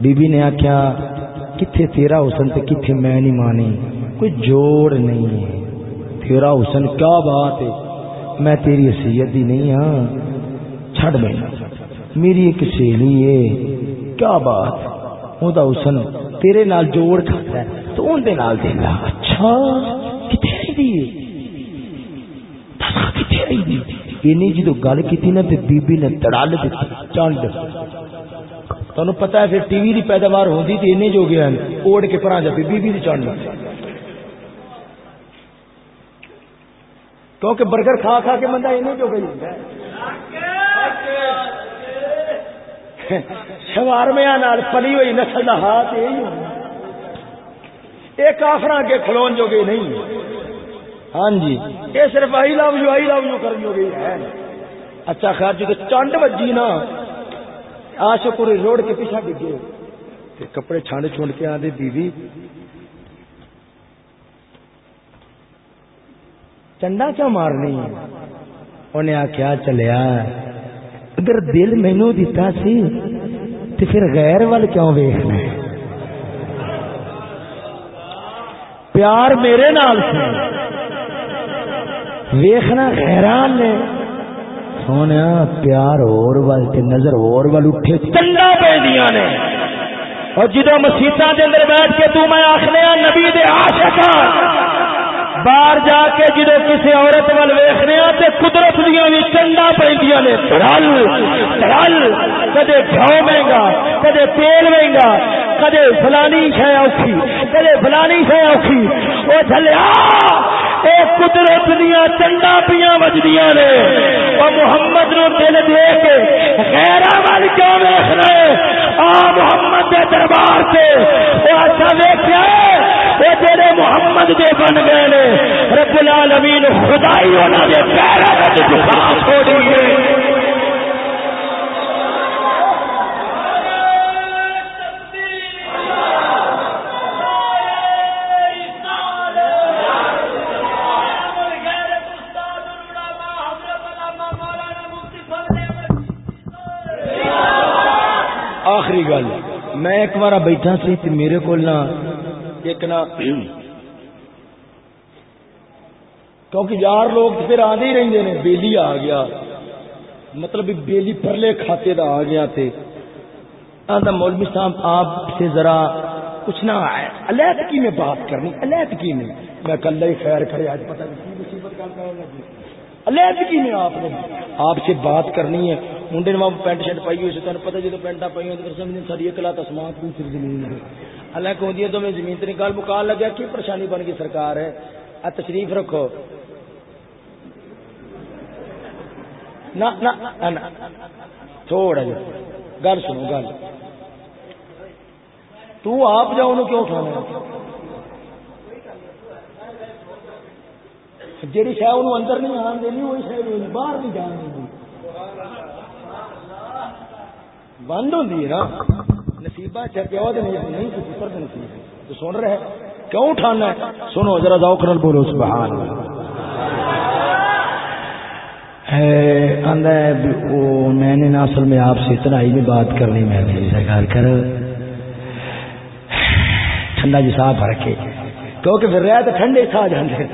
Speaker 1: بی بی نے آکھیا کتھے تیرا حسن تے کتھے میں نہیں مانی؟ کوئی جوڑ نہیں ہے۔ تیرا حسن کیا بات ہے؟ میں تیری حیثیت دی نہیں ہاں۔ چھڑ میں۔ میری ایک سہیلی ہے۔ کیا بات؟ او حسن تیرے نال جوڑ کھاتا ہے تو ان دے نال دے گا۔ اچھا جدو گل کی نا بی بی نے تڑال چانڈ تمہیں پتا ہے پھر ٹی وی کی پیداوار ہوتی تو این جو گیا اوڑ کے پرا جا بی بی چانڈ کیونکہ برگر کھا کھا کے بندہ این جو گئی شوارمیا پلی ہوئی، نسل کا ہاتھ یہی ہونا کافر کے کھلون جو گئی نہیں۔ ہاں جی یہ صرف آئی love you, I love you کر جو گئی ہے۔ اچھا خیر جی چانڈ بجی نا آش پورے روڈ کے پیچھا ڈگے کپڑے چھانڈ چھونڈ کے آدھے بیوی۔ چنڈا کیوں مارنی؟ انہیں آخیا چلیا۔ اگر دل مینو دیتا سی تو پھر غیر وال کیوں ویخنا ہے پیار میرے نال سے ویخنا حیران نے سونے، پیار اور وال تے نظر اور وال اٹھے۔ چنڈا پہ دیا نے۔ اور جدو مسیطا کے اندر بیٹھ کے تو میں آخنے نبی دے عاشقاں باہر جا کے جدو کسی عورت وال ویخنے تے قدرت دیا بھی چنڈا پہ نے۔ ترل ترل، کدے گھو مہنگا، کدے تیل مہنگا کدے فلانی شہ اوکھی؟ کدے فلانی شہ اوکھی؟ وہ چلیا اے قدرت دیا چنڈا پیا بجدیا نے۔ وہ محمد نو دل دے کے غیر وال کیوں ویخ رہے آ محمد کے دربار سے وہ اچھا ویخیا وہ جڑے محمد دے بن گئے نے۔ رب العالمین خدائی انہوں نے پیروں میں جھکا چھوڑی ہے۔ آخری گل، میں ایک بار بیٹھا سی میرے کو ایک نا کیونکہ یار لوگ پھر آدھے ہی رہتے ہیں بیلی آ گیا۔ مطلب بیلی پرلے کھاتے دا آ گیا تھے آدھا مولوی صاحب، آپ سے ذرا کچھ نہ آئے علیحدگی میں بات کرنی علیحدگی میں۔ میں کل ہی خیر کرے، آج پتہ نہیں علیحدگی میں آپ نے آپ سے بات کرنی ہے۔ ਮੁੰਡੇ ਨੇ ਮਾ ਪੈਂਟ ਸ਼ਰਟ ਪਾਈ ਹੋਈ ਸੀ، ਤੁਹਾਨੂੰ ਪਤਾ ਜਦੋਂ ਪੈਂਟਾਂ ਪਾਈਆਂ ਤਾਂ ਸਮਝਦੇ ਸਾਡੀ ਇਕਲਾ ਤਸਮਾਤ ਦੂਸਰੀ ਜ਼ਮੀਨ ਹੈ। اللہ کو دیے تو میں زمین تری گال مکال لگا کی پریشانی بن گئی سرکار ہے آ تشریف رکھو تھوڑا جا گل سنو گل تب جا ان کیوں اٹھانا جی شاید اندر نہیں آن دینی وہی شاید باہر نہیں جان دینی بند ہوتی ہے نا، نصیبہ چکیا نہیں پتر نصیب تو سن رہے کیوں اٹھانا ہے؟ سنو ذرا ذوق نال بولو، سبحان میں نے اصل میں آپ سے اتنا ہی بھی بات کرنی میں نے سرکار کر۔ ٹھنڈا جی سا بھر کے کیونکہ پھر رہا تو ٹھنڈے سا جانے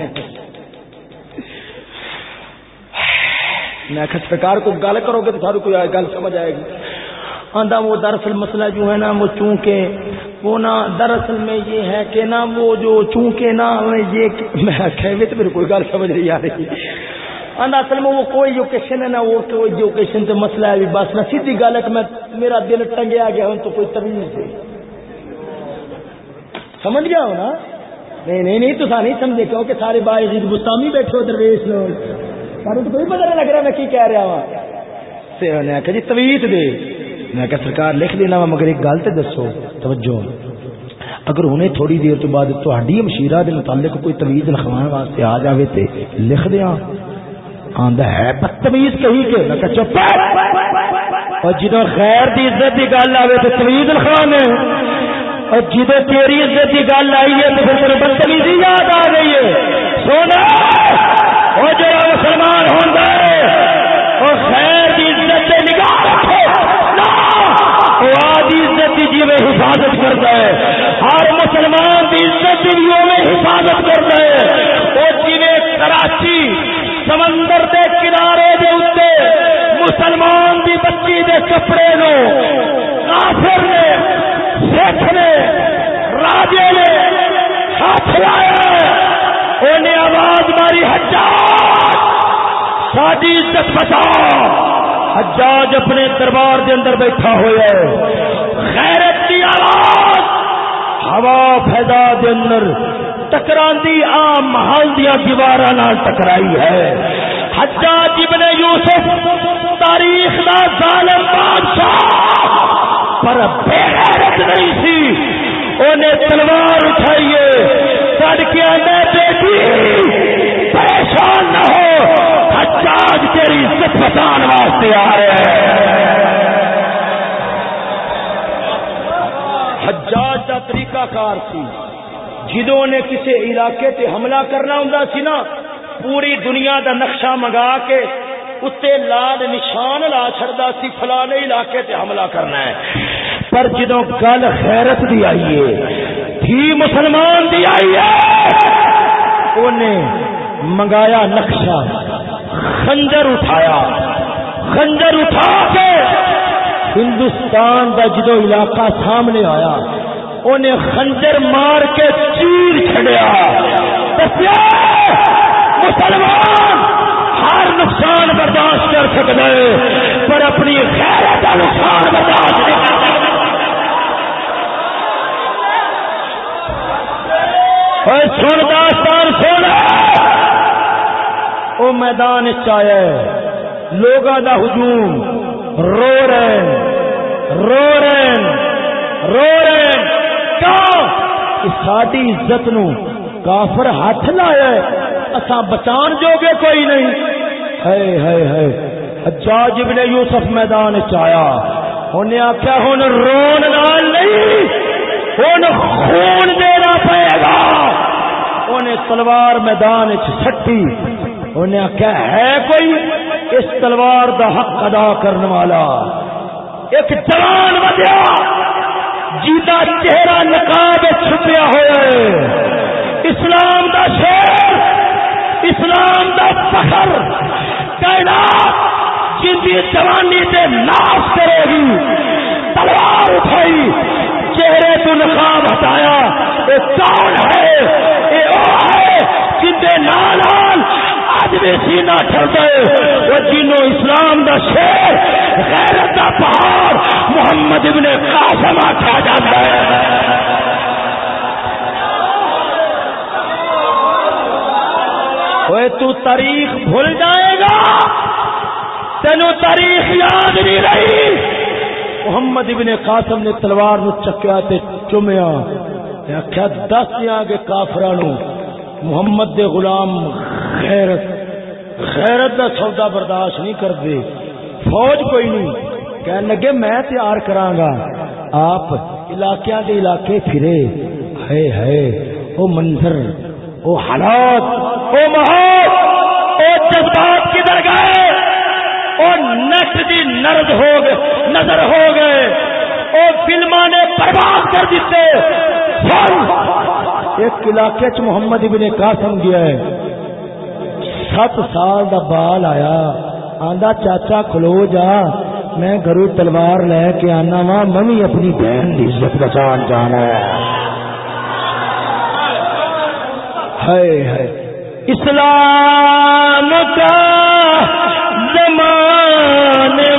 Speaker 1: میں سرکار کو گل کرو گے تو سارے کوئی گل سمجھ آئے گی۔ آندہ وہ دراصل مسئلہ جو ہے نا وہ چونکہ وہ نا دراصل میں یہ ہے کہ نا وہ جو چونکہ نا یہ میں تو میرے کوئی گل سمجھ نہیں آ رہی۔ آندہ اصل میں وہ کوئی ایجوکیشن ہے نا وہ کوئی ایجوکیشن تو مسئلہ ہے بس نہ سیدھی گل ہے کہ میں میرا دل ٹنگیا گیا ہوں تو کوئی تمیز نہیں سمجھ گیا ہو نا؟ نہیں نہیں نہیں تو سا نہیں سمجھے کیونکہ سارے بھائی باعث گستامی بیٹھے ہو درویش لوگ۔ سارے تو کوئی پتہ نہیں لگ رہا میں کی کہہ رہا ہوں جی تویت دے۔ میں کہ سرکار لکھ دینا وا، مگر ایک گل تو دسو، توجہ۔ اگر انہیں تھوڑی دیر تو بعد تہاڈی مشیرہ دے متعلق کوئی تمیز لکھوان واسطے آ جاوے تے لکھ دیاں۔ آندا ہے، بدتمیز کہیں کہ؟ میں کہ چپ۔ اور جدو غیر دی عزت دی گل آوے تے تمیز لکھوانے اور جدو تیری عزت دی گل آئی ہے تو پھر بدتمیزی یاد آ گئی ہے۔ سونا او جڑا مسلمان ہوندا ہے۔ جی میں حفاظت کرتا ہے۔ ہر مسلمان کی عزت جیو میں حفاظت کرتا ہے۔ وہ جی کراچی، سمندر کے کنارے دے اتنے مسلمان کی بچی دے کپڑے نو کافر نے، سکھ نے، راجے نے ہاتھ لایا انہیں آواز ماری ہزار ساری عزت بچا۔ حجاج اپنے دربار دے اندر بیٹھا ہوا ہے۔ خیرت کی آواز۔ ہوا فیدا دے اندر ٹکراندی آم محل دیا دیوار ٹکرائی ہے۔ حجاج ابن یوسف تاریخ دا ظالم بادشاہ۔ پر بے غیرت نہیں سی۔ انہیں تلوار اٹھائیے۔ کٹ کے آنے بیٹی پریشان نہ ہو۔ حجاج تیری عزت بچان واسطے آ رہے ہیں حجاج کا طریقہ کار سی۔ جدوں نے کسی علاقے تے حملہ کرنا ہوں سی نا، پوری دنیا دا نقشہ منگا کے اتنے لال نشان لا چڑتا سی، فلانے علاقے تے حملہ کرنا ہے۔ پر جدو گل خیرت دی آئیے تھی مسلمان دی آئیے انہیں منگایا نقشہ، خنجر اٹھایا۔ خنجر اٹھا کے ہندوستان کا جدو علاقہ سامنے آیا انہیں خنجر مار کے چیر چڑیا مسلمان، ہر نقصان برداشت کر سکتے پر اپنی خیرت کا نقصان برداشت نہیں کر سن داستان، سن۔ او میدان چایا لوگ دا ہجوم، رو رہے رو رہے رو رہے کیوں ساری عزت نو کافر ہاتھ لایا اسا بچان جو گے کوئی نہیں۔ ہے ہے ہے حجاج ابن یوسف میدان چایا انہیں آخیا ہوں رون نال نہیں ہوں خون دینا پائے گا۔ انہیں تلوار میدان چٹی انہیں آخیا ہے کوئی اس تلوار دا حق ادا کرنے والا؟ ایک جوان بدیا جیتا چہرہ نقاب چھپیا ہوا ہے۔ اسلام دا شیر اسلام دا فخر، کائنات جن کی جوانی سے ناش کرے گی۔ تلوار اٹھائی، چہرے تو نقاب ہٹایا۔ یہ کون ہے؟ یہ وہ ہے جن کے نال اج بھی سینا چلتا ہے وہ جنوں اسلام دا شیر، غیرت دا پہاڑ محمد ابن قاسم آخیا جاتا ہے۔ تو تاریخ بھول جائے گا۔ تینو تاریخ یاد نہیں رہی۔ محمد ابن قاسم نے تلوار نو چکیا تے چومیا۔ آخیا دس دیا کہ کافرانو۔ محمد دے غلام غیرت۔ غیرت کا سودا برداشت نہیں کرتے۔ فوج کوئی نہیں۔ کہنے لگے میں تیار گا آپ علاقے کے علاقے پھرے۔ ہے ہے وہ منظر وہ حالات وہ ماحول وہ جذبات کدھر گئے وہ نٹ دی نرد ہو گئے، نظر ہو گئے۔ وہ فلما نے برباد کر دیتے۔ ایک علاقے چ محمد ابن قاسم گیا ہے۔ سات سال دا بال آیا۔ آندا، چاچا کھلو جا۔ میں گھرو تلوار لے کے آنا وا۔ ممی اپنی بہن کی عزت بچان جانا ہے۔ اسلام کا زمانے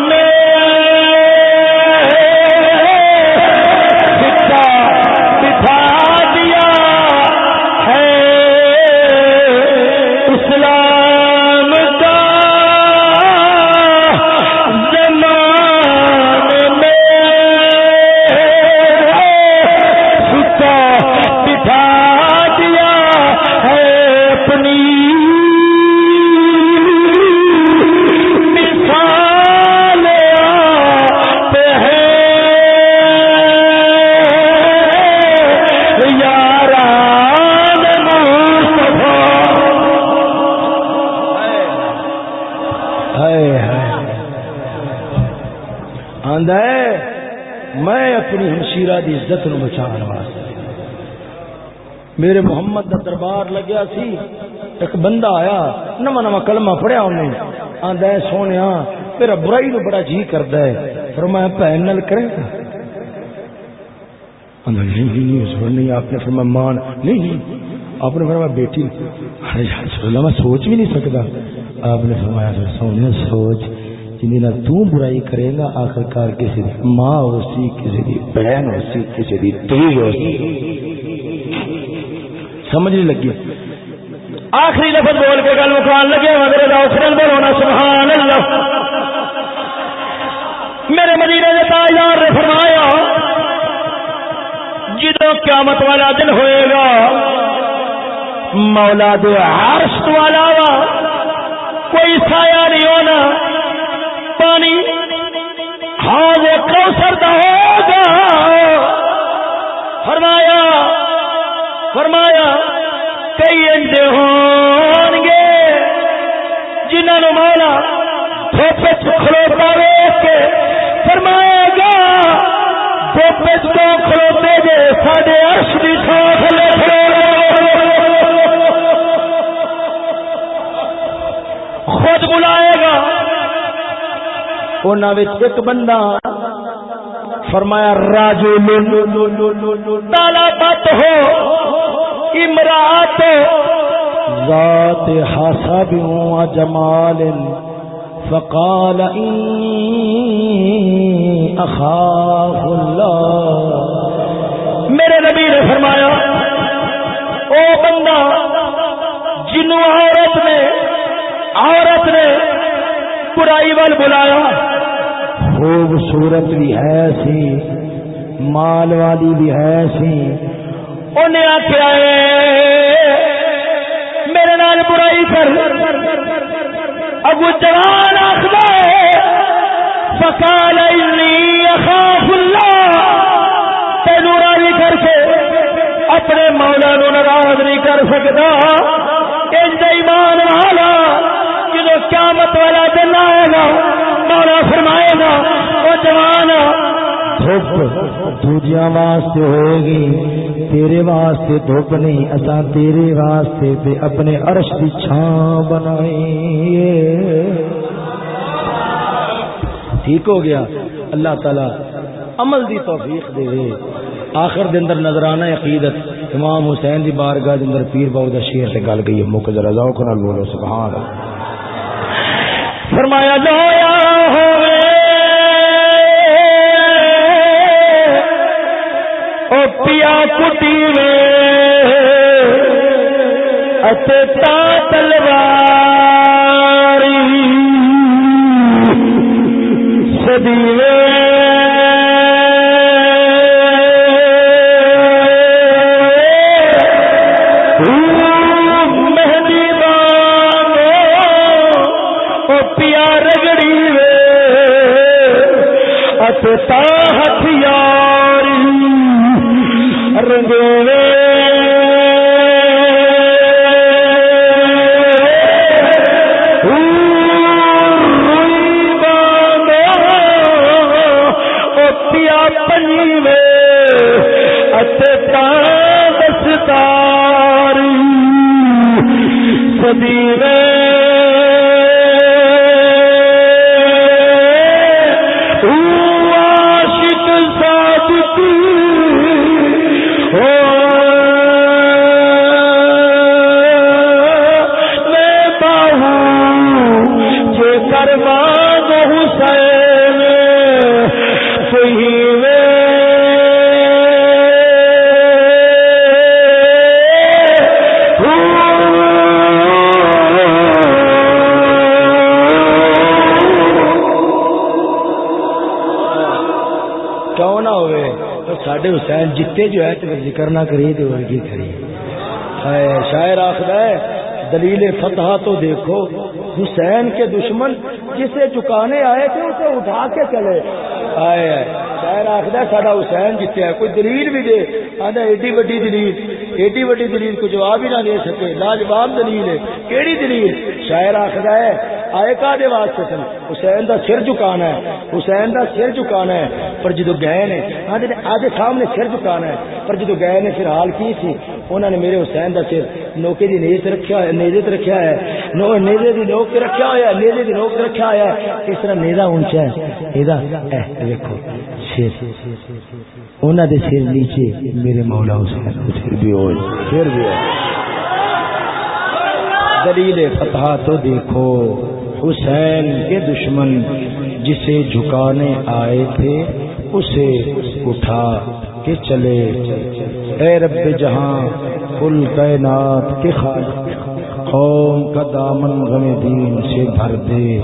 Speaker 1: میرے محمد دا دربار لگیا سی، ایک بندہ آیا، نواں نواں کلمہ پڑھیا انہیں آندا ہے، سونیا میرا برائی نو بڑا جی کردا ہے۔ فرمایا، بہن نال کرے گا؟ نہیں نہیں اس نہیں۔ آپ نے فرمایا مان نہیں۔ نہیں آپ نے فرمایا، بیٹی۔ اللہ میں سوچ بھی نہیں سکتا۔ آپ نے فرمایا سونے سوچ۔ جن تو برائی کرے گا آخر کار کسی دی ماں ہو سی، کسی دی بہن ہو سی، کسی دی تھی ہو سی۔ سمجھ نہیں لگی۔ آخری لفظ بول کے گل مکان لگے، مگر آخر بولونا سبحان اللہ میرے مدینے نے تاجدار نے فرمایا جدو قیامت والا دن ہوئے گا، مولا دے عرش والا کوئی سایہ نہیں ہونا۔ پانی ہاں وہ کوسر دا ہوگا۔ فرمایا فرمایا کئی انڈے ہون گے۔ جنہوں نے مالا تھوپے کھلوتا ویس کے فرمایا گا تھوپے تو کھلوتے گے ساڈے ارش کی چھان لے خود بلائے گا۔ انہوں ایک بندہ فرمایا راجو تالا بت ہو۔ امرات ذات حسب و جمال فقال اخاف اللہ میرے نبی نے فرمایا او بندہ جنو عورت نے عورت نے برائی وال بلایا. خوبصورت بھی ہے سی مال والی بھی ہے سی انہیں آخیا میرے نال برائی کر۔ اگو جوان آخر فکال اخاف اللہ۔ تینو راضی کر کے اپنے مولا نو ناراض نہیں کر سکتا ایمان والا جدو قیامت والا دن آئے گا، مولا فرمائے گا وہ جوان دھوپ دوجیا واسطے ہوئے گی تیرے واسطے دھوپ نہیں اصا تیرے واسطے تے اپنے عرش کی چھان بنائی ٹھیک ہو گیا اللہ تعالی عمل دی توفیق دے آخر دے اندر نظرانہ عقیدت امام حسین دی بارگاہ دے اندر پیر باؤ دا شیر سے گل گئی ہے مک ذرا ذوق نال بولو سبحان اللہ فرمایا جایا او کٹی میں اچتا تلواری سدیوے پیا رگڑی وے اچتا ہتھیار سڈے حسین جیتے جو ہے تو ذکر نہ کریے تو اور کریے شاعر آخر ہے، دلیل فتح تو دیکھو، حسین کے دشمن جسے چکانے آئے تھے اسے اٹھا کے چلے۔ آئے شاعر آخر ہے، ساڈا حسین جیتے ہے، کوئی دلیل بھی دے۔ آدھا ایڈی وڈی دلیل، ایڈی وڈی دلیل کو جواب ہی نہ دے سکے۔ لاجواب دلیل ہے، کیڑی دلیل؟ شاعر آخر ہے، آئے کا دے واسطے سن؟ حسین دا سر جھکانا ہے، حسین دا سر جھکانا ہے، پر جدو گئے نے آج سامنے سر جھکانا ہے۔ پر جدو گئے نے پھر حال کی سی انہوں نے میرے حسین دا سر نوکے دی نیز رکھیا ہے نیزے تے رکھیا ہے۔ نو نیزے دی نوک تے رکھیا ہوا ہے نیزے دی نوک تے رکھیا ہوا ہے اس طرح نیزا اونچا ہے؟ ایدا اے دیکھو سر۔ انہاں دے سر نیچے میرے مولا حسین سر بھی ہوئے۔ سر بھی دلیل فتح تو دیکھو حسین کے دشمن جسے جھکانے آئے تھے اسے اٹھا کے چلے۔ اے رب جہاں، کل کائنات کے خالق۔ قوم کا دامن غم دین سے بھر دے۔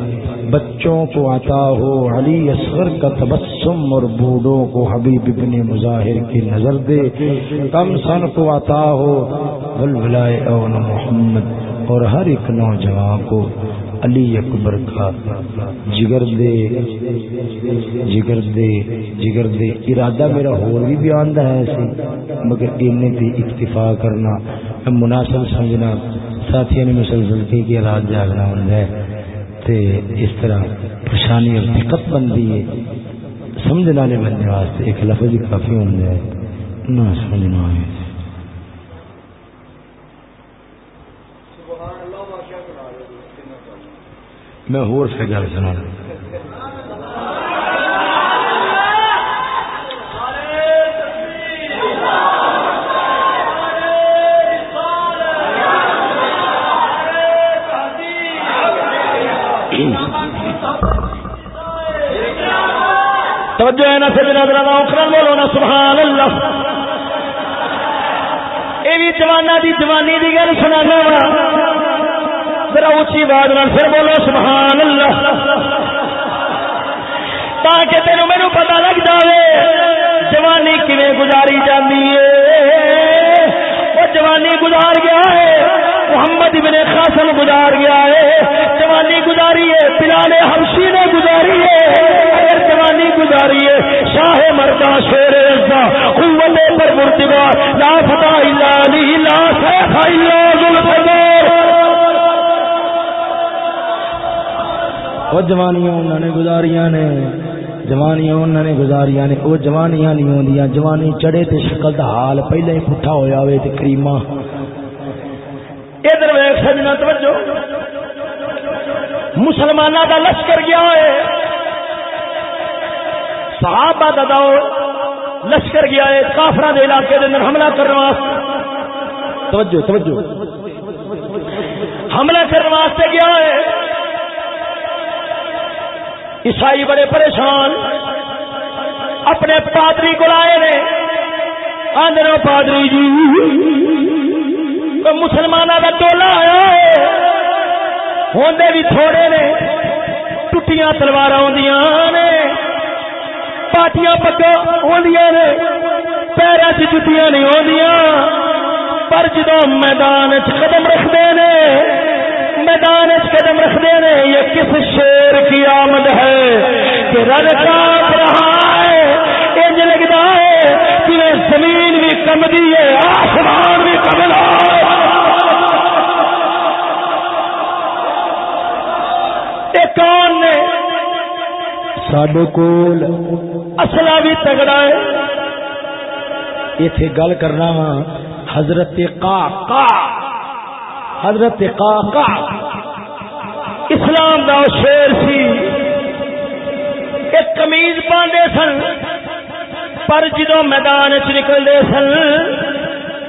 Speaker 1: بچوں کو عطا ہو علی اصغر کا تبسم اور بوڑھوں کو حبیب ابن مظاہر کی نظر دے۔ کم سن کو عطا ہو ولولائے اون محمد اور ہر ایک نوجوان کو۔ علی اکبر کا جگر دے جگر دے جگر دے۔ ارادہ میرا ہور بھی بیان دا ہے سی مگر اینے تے اکتفا کرنا، مناسب سمجھنا ساتھیوں نے مسلسل کے کی رات جاگنا ہوندا ہے۔ تے اس طرح پریشانی اور دقت بندی ہے، سمجھنے والے بندے واسطے ایک لفظ ہی کافی ہوندا ہے۔ نہ سمجھنا ہے۔ میں ہور سے گل سنا توجہ ہے نا سجنا درا اخرا بولو نا سبحان اللہ۔ یہ بھی جوانا دی جوانی دی گل سنا ذرا اچھی آواز نہ پھر بولو سبحان اللہ تاکہ تین میرے پتا لگ جائے جوانی کھے گزاری جاتی ہے۔ وہ جوانی گزار گیا ہے، محمد ابن خاصن گزار گیا ہے۔ جوانی گزاری ہے پلانے ہمشی نے گزاری ہے۔ اگر جوانی گزاری ہے، شاہ مردا شیر قوت پر مرتبہ لا فتح الا لا سیف الا ذوالفضل وہ جوانیاں انہوں نے گزاریاں نے، جوانیاں انہوں نے گزاریاں نے، وہ جوانیاں نہیں ہوندیاں، جوانی چڑے تے شکل دا حال پہلے ہی پٹھا ہویا ہوئے تے کریمہ۔ ادھر ویکھ سجنا توجہ۔ مسلماناں دا لشکر گیا ہے صحابہ دا دو لشکر گیا ہے کافراں دے علاقے دے اندر حملہ کرنے واسطے۔ توجہ توجہ۔ حملہ کرنے واسطے گیا ہے عیسائی بڑے پریشان اپنے پادری کو لائے نے۔ ہاں آدھے پادری جی مسلمانوں کا ٹولا آیا ہوندے بھی تھوڑے نے ٹوٹیاں تلوار نے۔ پاٹیاں پگا آدیاں نے پیروں سے جتیاں نہیں آدیاں پر جدو میدان چ قدم رکھتے ہیں میدان قدم رکھتے ہیں یہ کس شیر کی آمد ہے کہ رن کا رہا جی زمین بھی کمدی ہے آسمان بھی کملا کون نے سڈے کول اصلا بھی تگڑا ہے۔ اتے گل کرنا وا حضرت کا کا حضرت کا اسلام دا شیر سی، ایک کمیز پاندے سن، پر جدو میدان چ نکلتے سن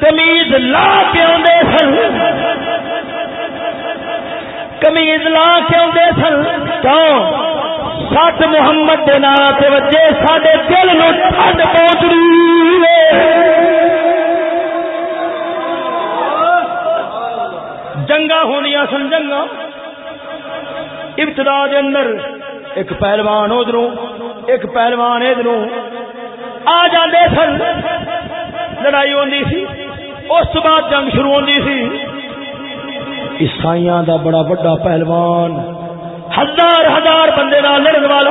Speaker 1: کمیز لا کے آدھے سن۔ کمیز لا کے آدھے سن، کیوں؟ سٹ محمد دے نام سے وجے سڈے دل نو ٹھنڈ پہنچ رہی جنگا ہونیا سن جنگا ابتدا دے اندر ایک پہلوان ادھر ایک پہلوان ادھر آ جاندے سن۔ لڑائی ہوندی سی۔ اس بعد جنگ شروع ہوندی سی۔ عیسائیاں دا بڑا بڑا پہلوان۔ ہزار ہزار بندے نال لڑن والا۔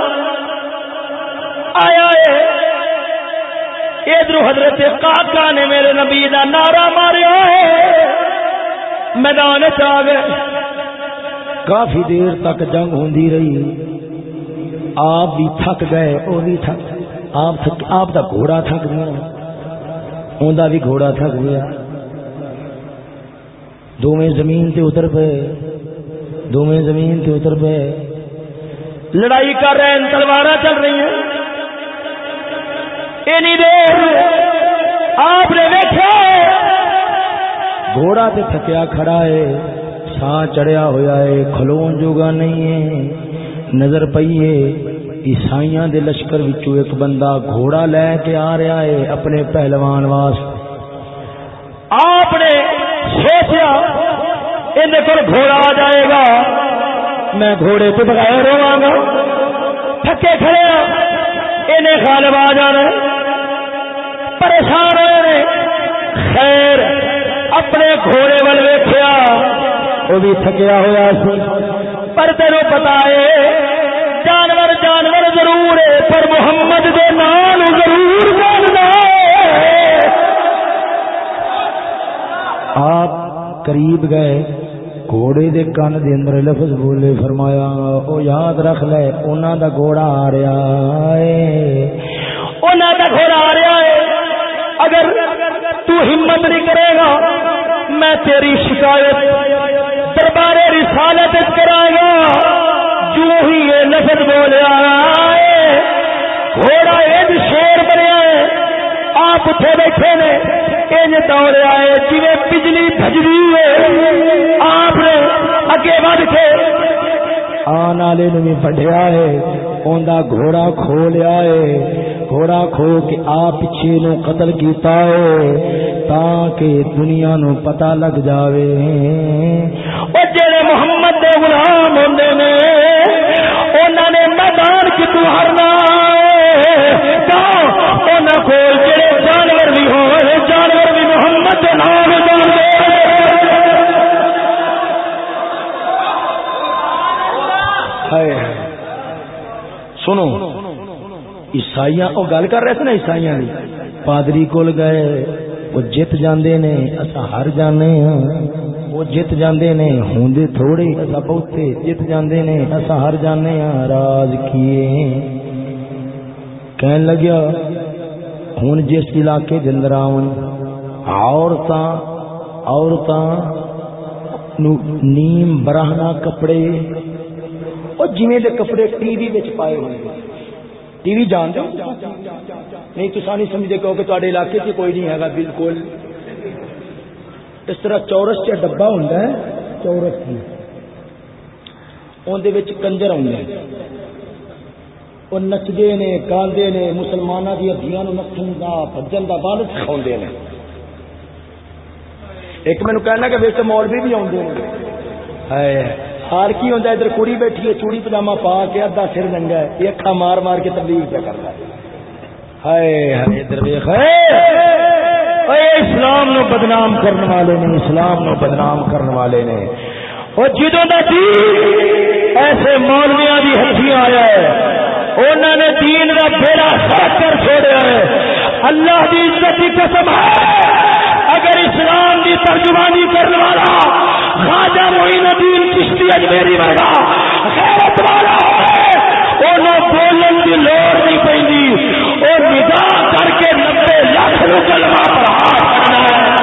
Speaker 1: آیا ہے۔ ادھر حضرت کاکا نے میرے نبی کا نعرہ ماریا ہے۔ میدان گئے۔ کافی دیر تک جنگ ہوں رہی۔ آپ بھی تھک گئے وہ بھی تھک۔ آپ کا گھوڑا تھک گیا۔ اوندا بھی گھوڑا تھک گیا۔ دونوں زمین تے اتر پے۔ دونوں زمین تے اتر پہ لڑائی کر رہے ہیں تلوار چل رہی ہیں۔ اینی دیر آپ نے دیکھا۔ گھوڑا تے تھکیا کھڑا ہے سا چڑھیا ہوا ہے، کھلون جوگا نہیں ہے۔ نظر پئی ہے، عیسائیاں دے لشکر وچوں ایک بندہ گھوڑا لے کے آ رہا ہے اپنے پہلوان واسطے۔ آپ نے سوچا کو گھوڑا آ جائے گا۔ میں گھوڑے تو بغیر رہا گا۔ تھکے کھڑے ہاں، انہیں غالب آ جانا پریشان ہوئے خیر اپنے گھوڑے ول ویخیا وہ بھی تھکیا ہوا سی۔ پر تیرو پتا ہے جانور جانور ضرور ہے پر محمد دے نام ضرور جاننا آپ قریب گئے، گھوڑے دے کان دے اندر لفظ بولے، فرمایا، او یاد رکھ لے انہاں دا گھوڑا آ رہا ہے انہاں دا گھوڑا آ رہا ہے اگر تو ہمت نہیں کرے گا۔ میں تیری شکایت، دربار رسالت کرائے گا۔ جو ہی یہ لفظ بولیا ہے گھوڑا ایک شیر بنیا ہے آپ اٹھے بیٹھے نے دوڑے آئے۔ جی بجلی بجری ہے آپ نے اگے بڑھ کے آن والے بھی بڑھیا ہے۔ اوندا گھوڑا کھو لیا ہے۔ گھوڑا کھو کے آ پیچھے نو قتل کیتا ہے تاکہ دنیا نو پتہ لگ جاوے۔ او جڑے محمد دے غلام ہوندے نے، انہاں نے میدان کتوں ہرنا ہے۔ تو انہاں کول جڑے جانور بھی ہوئے جانور بھی محمد دے نام سنو۔ عیسائی وہ گل کر رہے تھے نا عیسائی پادری کول گئے، وہ جیت جاندے نے اصا ہر جانے ہاں۔ وہ جیت جاندے نے، ہوں تھوڑے اصا بہتے جیت جاندے نے اصا ہر جانے ہاں۔ راج کیے۔ کہن لگیا ہوں جس علاقے کے اندر آن عورتاں عورتاں نیم براہنا کپڑے اور جویں دے کپڑے ٹی وی وچ پائے ہوئے ٹی وی جان دو۔ نہیں تو نہیں سمجھتے کہ تے علاقے سے کوئی نہیں ہے بالکل۔ اس طرح چورس چ ڈبا ہوں چورس اندر کنجر آدھے وہ نچتے نے، گاندے نے مسلمانوں کی ہدیاں نچن کا بجن کا بال سکھا نے۔ ایک مینو کہنا کہ ویسے مولوی بھی آدھے حال کی ہوتا ادھر کڑی بیٹھی ہے، چوڑی پجامہ پا کے ادھا سر ننگا ہے۔ یہ اکھا مار مار کے تبلیغ پہ کرتا ہے۔ ہائے ہائے، ادھر دیکھ اسلام نو بدنام کرنے والے نے، اسلام نو بدنام کرنے والے نے۔ وہ جدوں کا دین ایسے مولویا بھی ہتھی آیا ہے انہوں نے دین کا بیڑا سڑک کر چھوڑا ہے۔ اللہ کی عزت کی قسم ہے۔ اگر اسلام کی ترجمانی کرنے والا خواجہ معین الدین کشتی اجمیری ورگا غیرت والا بولن کی لوڑ نہیں پہ اور ندا کر کے نبے لاکھ روپے پر ہاتھ کرنا ہے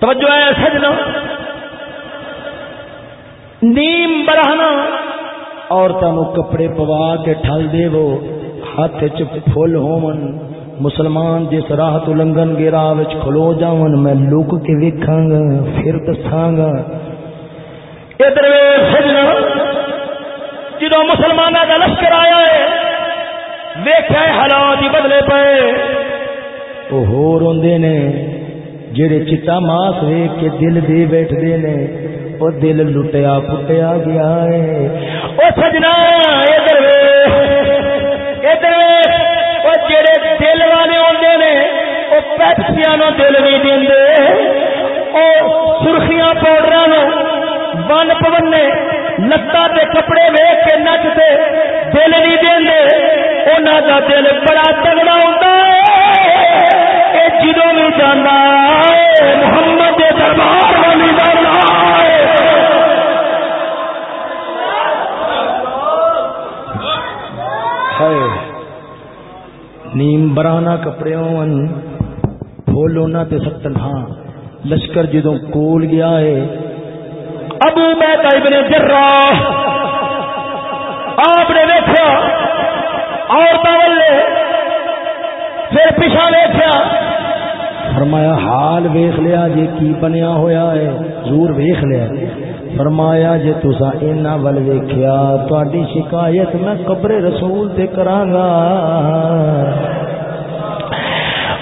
Speaker 1: توجہ ہے سجنا نیم برہنا عورتوں کپڑے پوا کے ٹھل دے وہ، ہاتھ چل ہو مسلمان جس راہ تو لنگن گے، راہ کھلو جاون، میں لوک کے ویکھاں گا، پھر دساں گا۔ ادھر سجنا۔ جدو مسلمانوں کا لشکر آیا ہے ویخیا حالات ہی بدلے پے وہ ہو روندے نے، جڑے چٹا ماس ویک کے دل دے بیٹھتے نے۔ وہ دل لٹیا پٹیا گیا ہے۔ وہ سجنا، ادھر ادھر وہ جڑے دل والے آتے نے وہ پیپسیا نو دل نہیں دے سرخیاں پاؤڈر بن پونے لتا کپڑے ویک کے نچتے دل نہیں دے انہوں کا دل بڑا تگڑا ہوتا ہے۔ جدوں بھی جانا محمد دربار والی ہے نیم برانا کپڑے بولو تے ستن ہاں۔ لشکر جدو کول گیا ہے۔ ابو بیتا ابن جراح آپ نے دیکھا اور والے۔ پھر پیچھا دیکھا فرمایا، حال ویخ لیا جی کی بنیا ہویا ہے؟ زور ویخ لیا جی۔ فرمایا جی تسا اینا ول ویکھیا تہاڈی شکایت میں قبر رسول تے کراں گا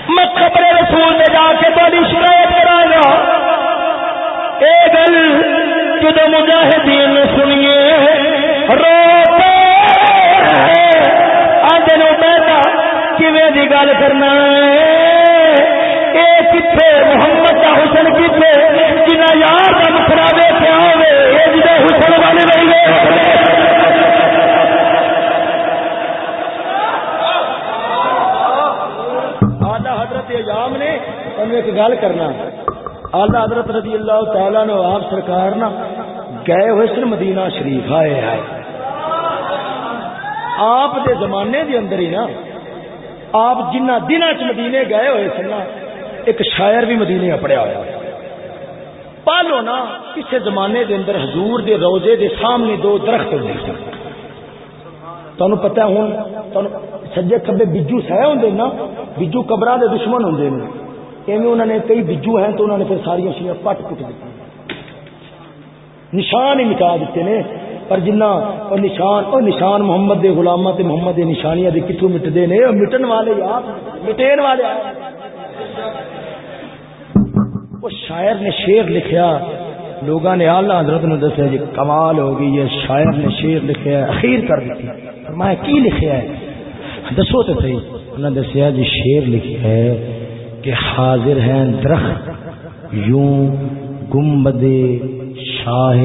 Speaker 1: میں قبر رسول تے جا کے تہاڈی شکایت کراں گا اے گل جدو مجاہدین نے سنیے، رو آدھے نو بیٹا کیویں دی گل کرنا ہے؟ کتنے محمد کا حسن کتنے جنا یار کا دیکھا ہوئے یہ جی حسن والے گئے حضرت اجام ایک گل کرنا۔ آلہ حضرت رضی اللہ تعالیٰ نے آپ سرکار نا گئے ہوئے سن مدینہ شریف آئے آئے۔ آپ دے زمانے دے اندر ہی نا، آپ جنہ دن چ مدینے گئے ہوئے سن ایک شاعر بھی مدینے اپڑیا ہوا پالو نا کسی زمانے دے اندر حضور دے روزے دے سامنے دو درخت ہوتے سن۔ تمہیں پتا ہوں سجے کبے بجو سہ ہوں نا، بجو قبر دے دشمن ہوں ایویں انہوں نے کئی بجو ہیں تو انہوں نے پھر ساری شیئر پٹ پٹ دیتی نشان ہی مٹا دیتے نے۔ پر جنہ اور نشان اور نشان محمد دے غلامہ تے محمد دے نشانیاں دے کتوں مٹدے نے مٹن والے یار، مٹین والے۔ وہ شاعر نے شیر لکھیا لوگوں نے آلہ حضرت نے دسیا جی کمال ہو گئی، یہ شاعر نے شیر لکھیا اخیر کر دیتی۔ فرمایا، کی لکھیا ہے؟ دسو تو صحیح۔ انہوں نے دسیا جی شیر لکھیا ہے کہ حاضر ہیں درخت، یوں گمبد شاہ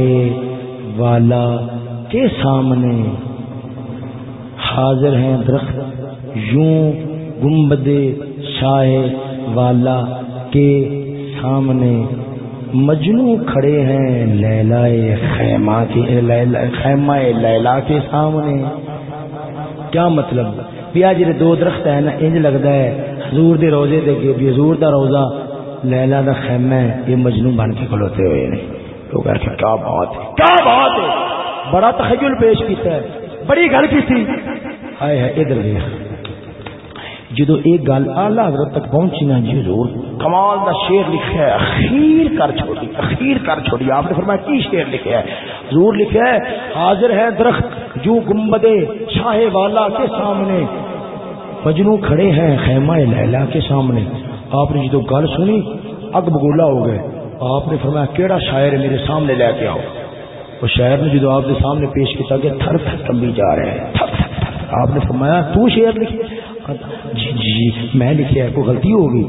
Speaker 1: والا کے سامنے۔ حاضر ہیں درخت، یوں گمبد شاہ والا کے سامنے مجنو کھڑے ہیں لیلا خیمہ کے خیمہ لیلا کے سامنے۔ کیا مطلب؟ پیا جی دو درخت ہے نا، انج لگتا ہے حضور دے روزے دے گے بھی حضور دا روزہ لیلا دا خیمہ ہے، یہ مجنو بن کے کھلوتے ہوئے نے۔ لوگ کیا بات ہے؟ کیا بات ہے؟ بڑا تخیل پیش کیتا ہے، بڑی گل کی تھی۔ ہائے ہے ادھر دیکھ۔ جدو ایک گل آلہ حضرت تک پہنچی نا جی حضور، کمال دا شیر لکھا ہے، اخیر کر چھوڑی، اخیر کر چھوڑی۔ آپ نے فرمایا، کی شیر لکھا ہے؟ حضور لکھا ہے، حاضر ہے درخت، جو گمبدے شاہ والا کے سامنے۔ مجنو کھڑے ہیں خیمہ لیلا کے سامنے۔ آپ نے جدو گل سنی، اگ بگولا ہو گئے۔ آپ نے فرمایا، کیڑا شاعر ہے میرے سامنے لے کے آؤ۔ وہ شاعر نے جدو آپ کے سامنے پیش کیا کہ تھر تھر کمبی جا رہے ہیں۔ تھر تھر۔ آپ نے فرمایا، تو شعر لکھی؟ جی جی میں لکھیا ہے کوئی غلطی ہوگی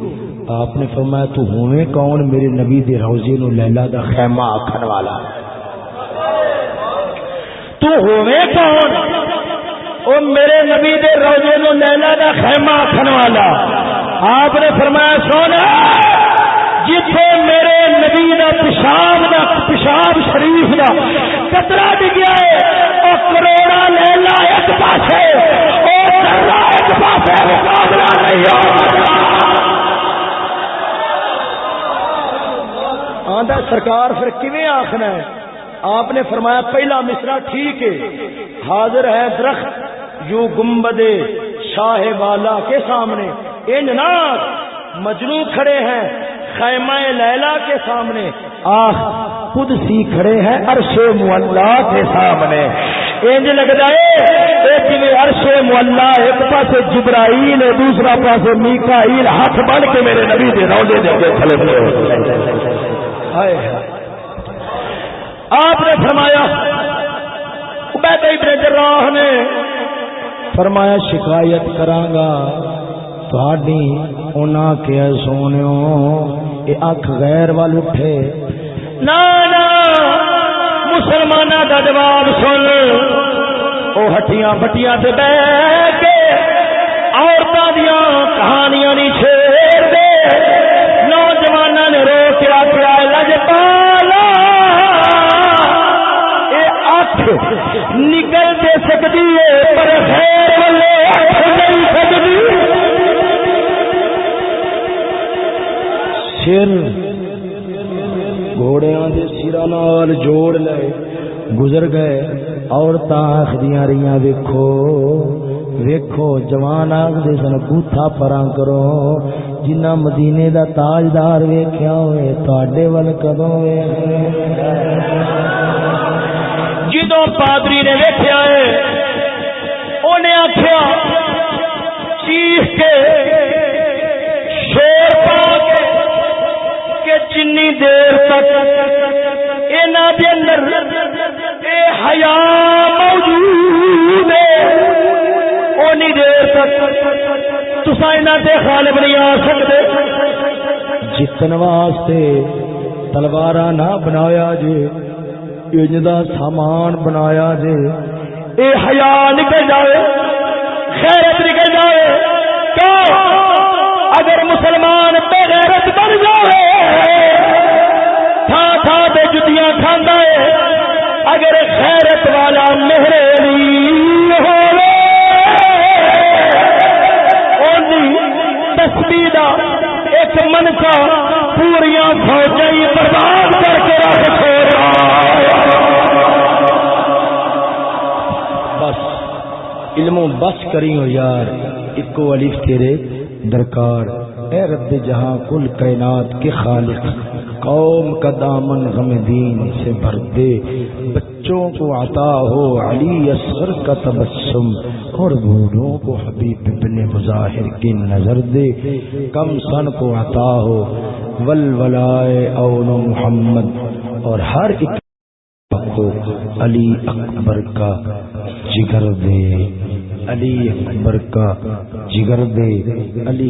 Speaker 1: آپ نے فرمایا، تو ہوئے کون؟ میرے نبی دے روزے نو لیلا دا خیمہ آکھن والا۔ تو ہوئے کون؟ او میرے نبی دے روزے نو لیلا دا خیمہ آکھن والا۔ آپ نے فرمایا، سونا! جتھے میرے نبی دا پیشاب دا پیشاب شریف دا کترا ڈگیا ہے او کروڑا لیلا ایک پاسے او ذرہ ایک پاسے، مقابلہ نہیں ہوگا آندا سرکار پھر کیویں آخنا ہے؟ آپ نے فرمایا پہلا مصرا ٹھیک ہے۔ حاضر ہے درخت یو گمبد شاہ والا کے سامنے۔ ان مجنو کھڑے ہیں۔ خیمہ لیلا کے سامنے۔ آہ، خود سی کھڑے ہیں عرش مولا کے سامنے۔ انج لگتا ہے جی عرش مولا، ایک پاس جبرائیل، دوسرا پاس میکائیل۔ ہاتھ بن کے میرے نبی دے روزے دے کے کھڑے آپ نے فرمایا عبید ابن جراح نے فرمایا، شکایت کرانگا انہاں کے سونیو، اے اکھ غیر وال اٹھے۔ نا نا مسلمانہ دا جواب سن۔ او ہٹیاں بٹیاں تے بہ کے عورتاں دیاں کہانیاں نہیں چھیڑ دے۔ نوجواناں نے رو کے آکھیا، لج پالا۔ اے اکھ نکل دے سکدی ہے پر خیر والے۔ سر گھوڑیاں دے سرا نال جوڑ لے۔ گزر گئے عورتاں آخدیاں رہیاں ویکھو۔ ویکھو، جوان آخدے سن، بوتھا پراں کرو۔ جنہ مدینے دا تاجدار ویکھیا ہوئے، تواڈے ول کدوں ویکھے جدوں پادری نے ویکھیا ہے اونے آکھیا، چیخ کے جنی دیر تک اینا دے اندر اے حیا موجود ہے۔ اونی دیر تک تسا اینا دے غالب نہیں آ سکتے جتن واسطے تلوارا نہ بنایا جے، انج دا سامان بنایا جے، اے حیا نکل جائے، خیرت نکل جائے۔ کیوں؟ اگر مسلمان بے غیرت بن جائے بے کھانا ہے، اگر خیرت والا مہر تسبیدہ ایک من پوریا فوجی برباد کر کے رکھ بس علم بس کری ہو یار اکو الف تیرے درکار، اے رب جہاں کل کائنات کے خالق۔ قوم کا دامن غم دین سے بھر دے۔ بچوں کو عطا ہو علی اصغر کا تبسم اور بوڑھوں کو حبیب ابن مظاہر کی نظر دے۔ کم سن کو عطا ہو ول ولائے اون محمد اور ہر ایک کو علی اکبر کا جگر دے۔ علی اکبر کا جگر دے۔ علی